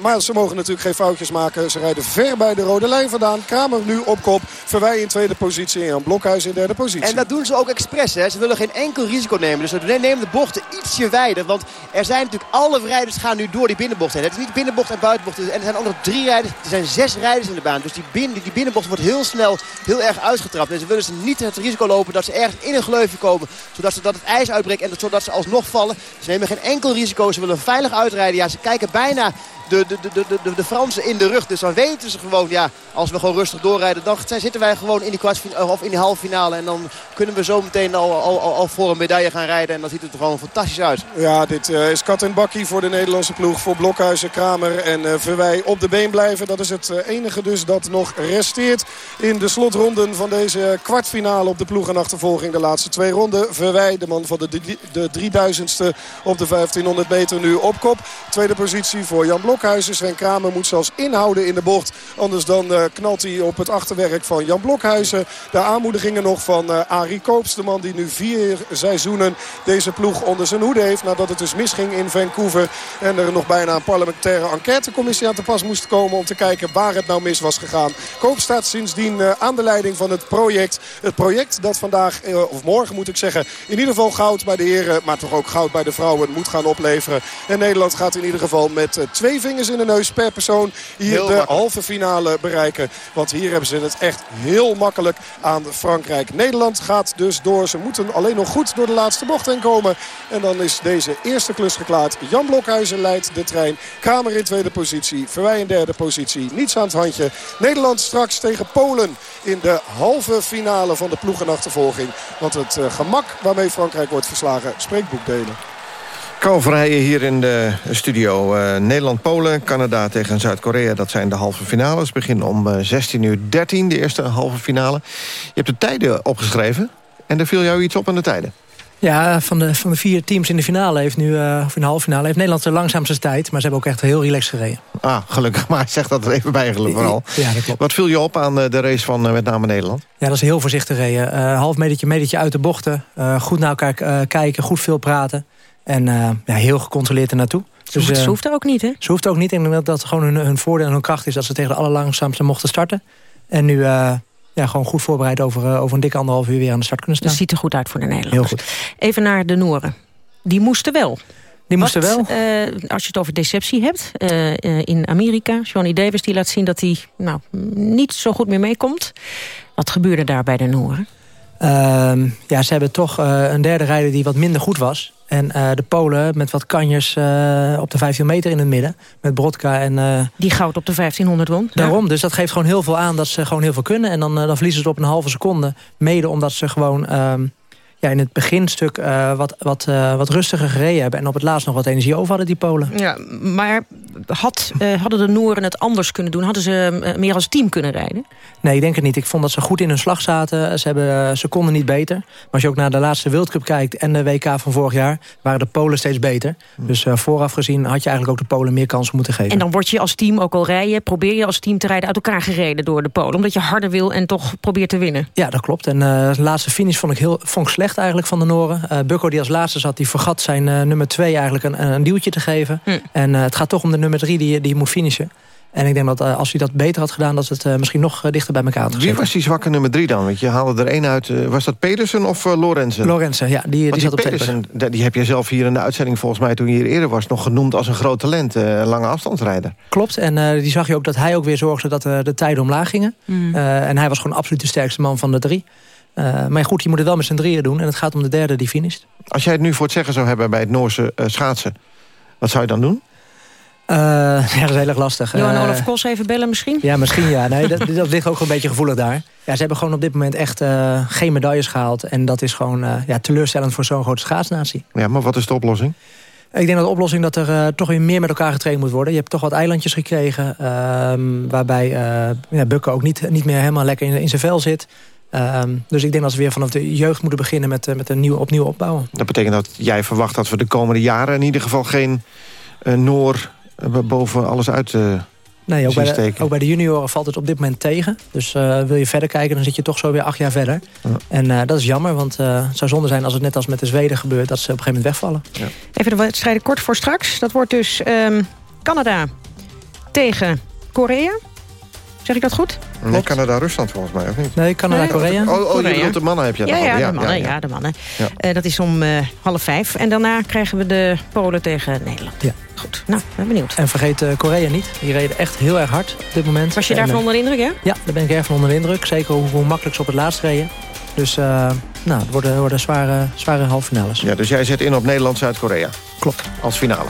Maar ze mogen natuurlijk geen foutjes maken. Ze rijden ver bij de rode lijn vandaan. Kramer nu op kop. Verwij in tweede positie en Blokhuizen in derde positie. En dat doen ze ook expres. Hè. Ze willen geen enkel risico nemen. Dus ze nemen de bochten ietsje wijder. Want er zijn natuurlijk alle rijders gaan nu door die binnenbocht heen. Het is niet binnenbocht en buitenbocht. En er zijn ook nog drie rijders. Er zijn zes rijders in de baan. Dus die, binnen, die binnenbocht wordt heel snel heel erg uitgetrapt. En ze willen ze niet het risico lopen dat ze ergens in een gleufje komen. Zodat ze dat het ijs uitbreekt en zodat ze alsnog vallen. Ze nemen geen enkel risico. Ze willen veilig uitrijden. Ja, ze kijken bijna de, de, de, de, de Fransen in de rug. Dus dan weten ze gewoon, ja, als we gewoon rustig doorrijden... dan zitten wij gewoon in die, kwartfinale, of in die halve finale. En dan kunnen we zo meteen al, al, al, voor een medaille gaan rijden. En dan ziet het er gewoon fantastisch uit. Ja, dit uh, is kat en bakkie voor de Nederlandse ploeg. Voor Blokhuizen, Kramer en uh, Verwij op de been blijven. Dat is het uh, enige dus dat nog resteert in de slotronden van deze kwartfinale op de ploegenachtervolging. De laatste twee ronden. Verwij, de man van de, de, de 3000ste op de 1500 meter nu op kop. Tweede positie voor Jan Blok. Blokhuizen. Sven Kramer moet zelfs inhouden in de bocht. Anders dan uh, knalt hij op het achterwerk van Jan Blokhuizen. De aanmoedigingen nog van uh, Arie Koops. De man die nu vier seizoenen deze ploeg onder zijn hoede heeft. Nadat het dus misging in Vancouver. En er nog bijna een parlementaire enquêtecommissie aan te pas moest komen. Om te kijken waar het nou mis was gegaan. Koops staat sindsdien uh, aan de leiding van het project. Het project dat vandaag, of morgen moet ik zeggen... in ieder geval goud bij de heren, maar toch ook goud bij de vrouwen moet gaan opleveren. En Nederland gaat in ieder geval met twee vingers in de neus per persoon hier heel de makkelijk. halve finale bereiken. Want hier hebben ze het echt heel makkelijk aan Frankrijk. Nederland gaat dus door. Ze moeten alleen nog goed door de laatste bocht heen komen. En dan is deze eerste klus geklaard. Jan Blokhuizen leidt de trein. Kamer in tweede positie. Verwij in derde positie. Niets aan het handje. Nederland straks tegen Polen in de halve finale van de ploegenachtervolging. Want het uh, gemak waarmee Frankrijk wordt verslagen spreekt boekdelen. Kalverijen hier in de studio. Uh, Nederland-Polen, Canada tegen Zuid-Korea. Dat zijn de halve finales. Beginnen om uh, 16 uur 13, de eerste halve finale. Je hebt de tijden opgeschreven. En er viel jou iets op aan de tijden. Ja, van de, van de vier teams in de finale heeft nu, uh, of in de halve finale, heeft Nederland de langzaamste tijd. Maar ze hebben ook echt heel relaxed gereden. Ah, gelukkig. Maar zeg dat er even bij, gelukkig vooral. Ja, dat klopt. Wat viel je op aan de race van met name Nederland? Ja, dat is heel voorzichtig gereden. Uh, half metertje, metertje uit de bochten. Uh, goed naar elkaar kijken, goed veel praten. En uh, ja, heel gecontroleerd er naartoe. Dus, ze hoeft er ook niet, hè? Ze hoeft ook niet. Denk dat dat gewoon hun, hun voordeel en hun kracht is... dat ze tegen de allerlangzaamste mochten starten. En nu uh, ja, gewoon goed voorbereid over, over een dikke anderhalf uur weer aan de start kunnen staan. Dat ziet er goed uit voor de Nederlanders. Heel goed. Even naar de Noren. Die moesten wel. Die moesten Wat, wel. eh, als je het over deceptie hebt, eh, eh, in Amerika... Johnny Davis die laat zien dat hij nou, niet zo goed meer meekomt. Wat gebeurde daar bij de Noren? Ehm, ja, ze hebben toch eh, een derde rijder die wat minder goed was. En eh, de Polen met wat kanjers eh, op de 15 meter in het midden. Met Brodka en... eh, Die goud op de 1500 won. Daarom, dus dat geeft gewoon heel veel aan dat ze gewoon heel veel kunnen. En dan, dan verliezen ze het op een halve seconde. Mede omdat ze gewoon ehm, ja, in het beginstuk eh, wat, wat, eh, wat rustiger gereden hebben. En op het laatst nog wat energie over hadden, die Polen. Ja, maar had, eh, hadden de Noren het anders kunnen doen? Hadden ze meer als team kunnen rijden? Nee, ik denk het niet. Ik vond dat ze goed in hun slag zaten. Ze, hebben, ze konden niet beter. Maar als je ook naar de laatste World Cup kijkt en de WK van vorig jaar... waren de Polen steeds beter. Dus vooraf gezien had je eigenlijk ook de Polen meer kansen moeten geven. En dan word je als team ook al rijden... probeer je als team te rijden uit elkaar gereden door de Polen. Omdat je harder wil en toch probeert te winnen. Ja, dat klopt. En de laatste finish vond ik, heel, vond ik slecht eigenlijk van de Noren. Eh Bukko die als laatste zat, die vergat zijn eh, nummer twee eigenlijk een, een duwtje te geven. En eh, het gaat toch om de nummer drie die, die moet finishen. En ik denk dat als hij dat beter had gedaan... dat het eh, misschien nog dichter bij elkaar had Wie gezeten. was die zwakke nummer drie dan? Want je haalde er één uit. was dat Pedersen of uh, Lorenzen? Lorenzen, ja. Die, die zat op Pedersen, die, heb je zelf hier in de uitzending volgens mij... toen je hier eerder was, nog genoemd als een groot talent. eh, lange afstandsrijder. Klopt, en eh, die zag je ook dat hij ook weer zorgde dat de tijden omlaag gingen. Mm. Eh, en hij was gewoon absoluut de sterkste man van de drie. Eh, maar goed, je moet het wel met z'n drieën doen. En het gaat om de derde die finisht. Als jij het nu voor het zeggen zou hebben bij het Noorse eh, schaatsen... wat zou je dan doen? Eh, ja, dat is heel erg lastig. Johan Olaf Kos even bellen misschien? Ja, misschien ja. Nee, dat, dat ligt ook een beetje gevoelig daar. Ja, ze hebben gewoon op dit moment echt eh, geen medailles gehaald. En dat is gewoon eh, ja, teleurstellend voor zo'n grote schaatsnatie. Ja, maar wat is de oplossing? Ik denk dat de oplossing dat er eh, toch weer meer met elkaar getraind moet worden. Je hebt toch wat eilandjes gekregen. ehm, waarbij eh ja, Bukken ook niet, niet meer helemaal lekker in, in zijn vel zit. Ehm, dus ik denk dat ze weer vanaf de jeugd moeten beginnen met, eh, met een nieuw, opnieuw opbouwen. Dat betekent dat jij verwacht dat we de komende jaren... in ieder geval geen eh, Noor eh, boven alles uit eh Nee, ook zien bij, de, ook bij de junioren valt het op dit moment tegen. Dus eh, wil je verder kijken, dan zit je toch zo weer acht jaar verder. En eh, dat is jammer, want eh, het zou zonde zijn als het net als met de Zweden gebeurt... dat ze op een gegeven moment wegvallen. Even de wedstrijden kort voor straks. Dat wordt dus ehm, Canada tegen Korea. Zeg ik dat goed? Nee, Canada-Rusland volgens mij, of niet? Nee, Canada-Korea. Oh, oh je Korea. bedoelt de mannen heb je Ja, ja, de mannen. Ja, de mannen. Ja. Eh, dat is om eh, half vijf. En daarna krijgen we de Polen tegen Nederland. Ja. Goed, nou, ben benieuwd. En vergeet eh, Korea niet. Die reden echt heel erg hard op dit moment. Was je daarvan onder de indruk, hè? Ja, daar ben ik erg van onder de indruk. Zeker hoe, hoe makkelijk ze op het laatst reden. Dus eh, nou, het worden, worden zware, zware halve finales. Ja, dus jij zet in op Nederland-Zuid-Korea. Klopt. Als finale.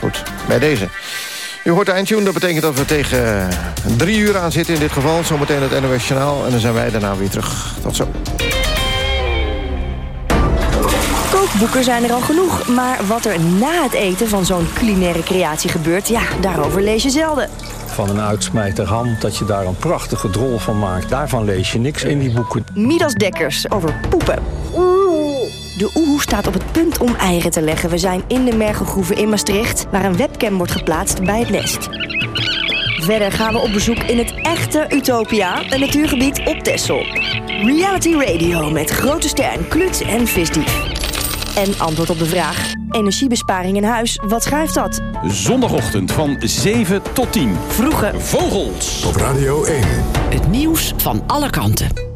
Goed, bij deze. U hoort de eindtune, dat betekent dat we tegen eh, drie uur aan zitten in dit geval. Zometeen het NOS Journaal en dan zijn wij daarna weer terug. Tot zo. Kookboeken zijn er al genoeg, maar wat er na het eten van zo'n culinaire creatie gebeurt, ja, daarover lees je zelden. Van een uitsmijter ham, dat je daar een prachtige drol van maakt. Daarvan lees je niks in die boeken. Midas Dekkers over poepen. De oehoe staat op het punt om eieren te leggen. We zijn in de Mergelgroeven in Maastricht, waar een webcam wordt geplaatst bij het nest. Verder gaan we op bezoek in het echte Utopia, een natuurgebied op Texel. Reality Radio met grote stern, kluts en visdief. En antwoord op de vraag, energiebesparing in huis, wat schrijft dat? Zondagochtend van 7 tot 10. Vroege vogels. Op Radio 1. Het nieuws van alle kanten.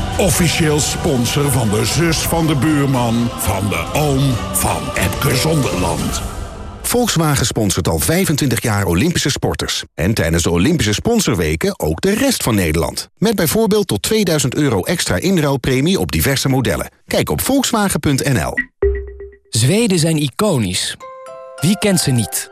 Officieel sponsor van de zus van de buurman... van de oom van Epke Zonderland. Volkswagen sponsort al 25 jaar Olympische sporters. En tijdens de Olympische sponsorweken ook de rest van Nederland. Met bijvoorbeeld tot 2000 euro extra inruilpremie op diverse modellen. Kijk op volkswagen.nl. Zweden zijn iconisch. Wie kent ze niet?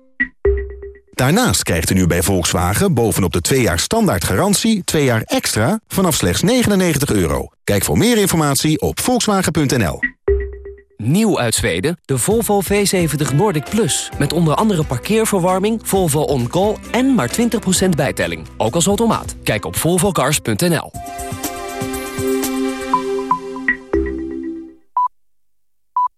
Daarnaast krijgt u nu bij Volkswagen bovenop de 2 jaar standaard garantie... 2 jaar extra vanaf slechts 99 euro. Kijk voor meer informatie op volkswagen.nl. Nieuw uit Zweden, de Volvo V70 Nordic Plus. Met onder andere parkeerverwarming, Volvo On Call en maar 20% bijtelling. Ook als automaat. Kijk op volvocars.nl.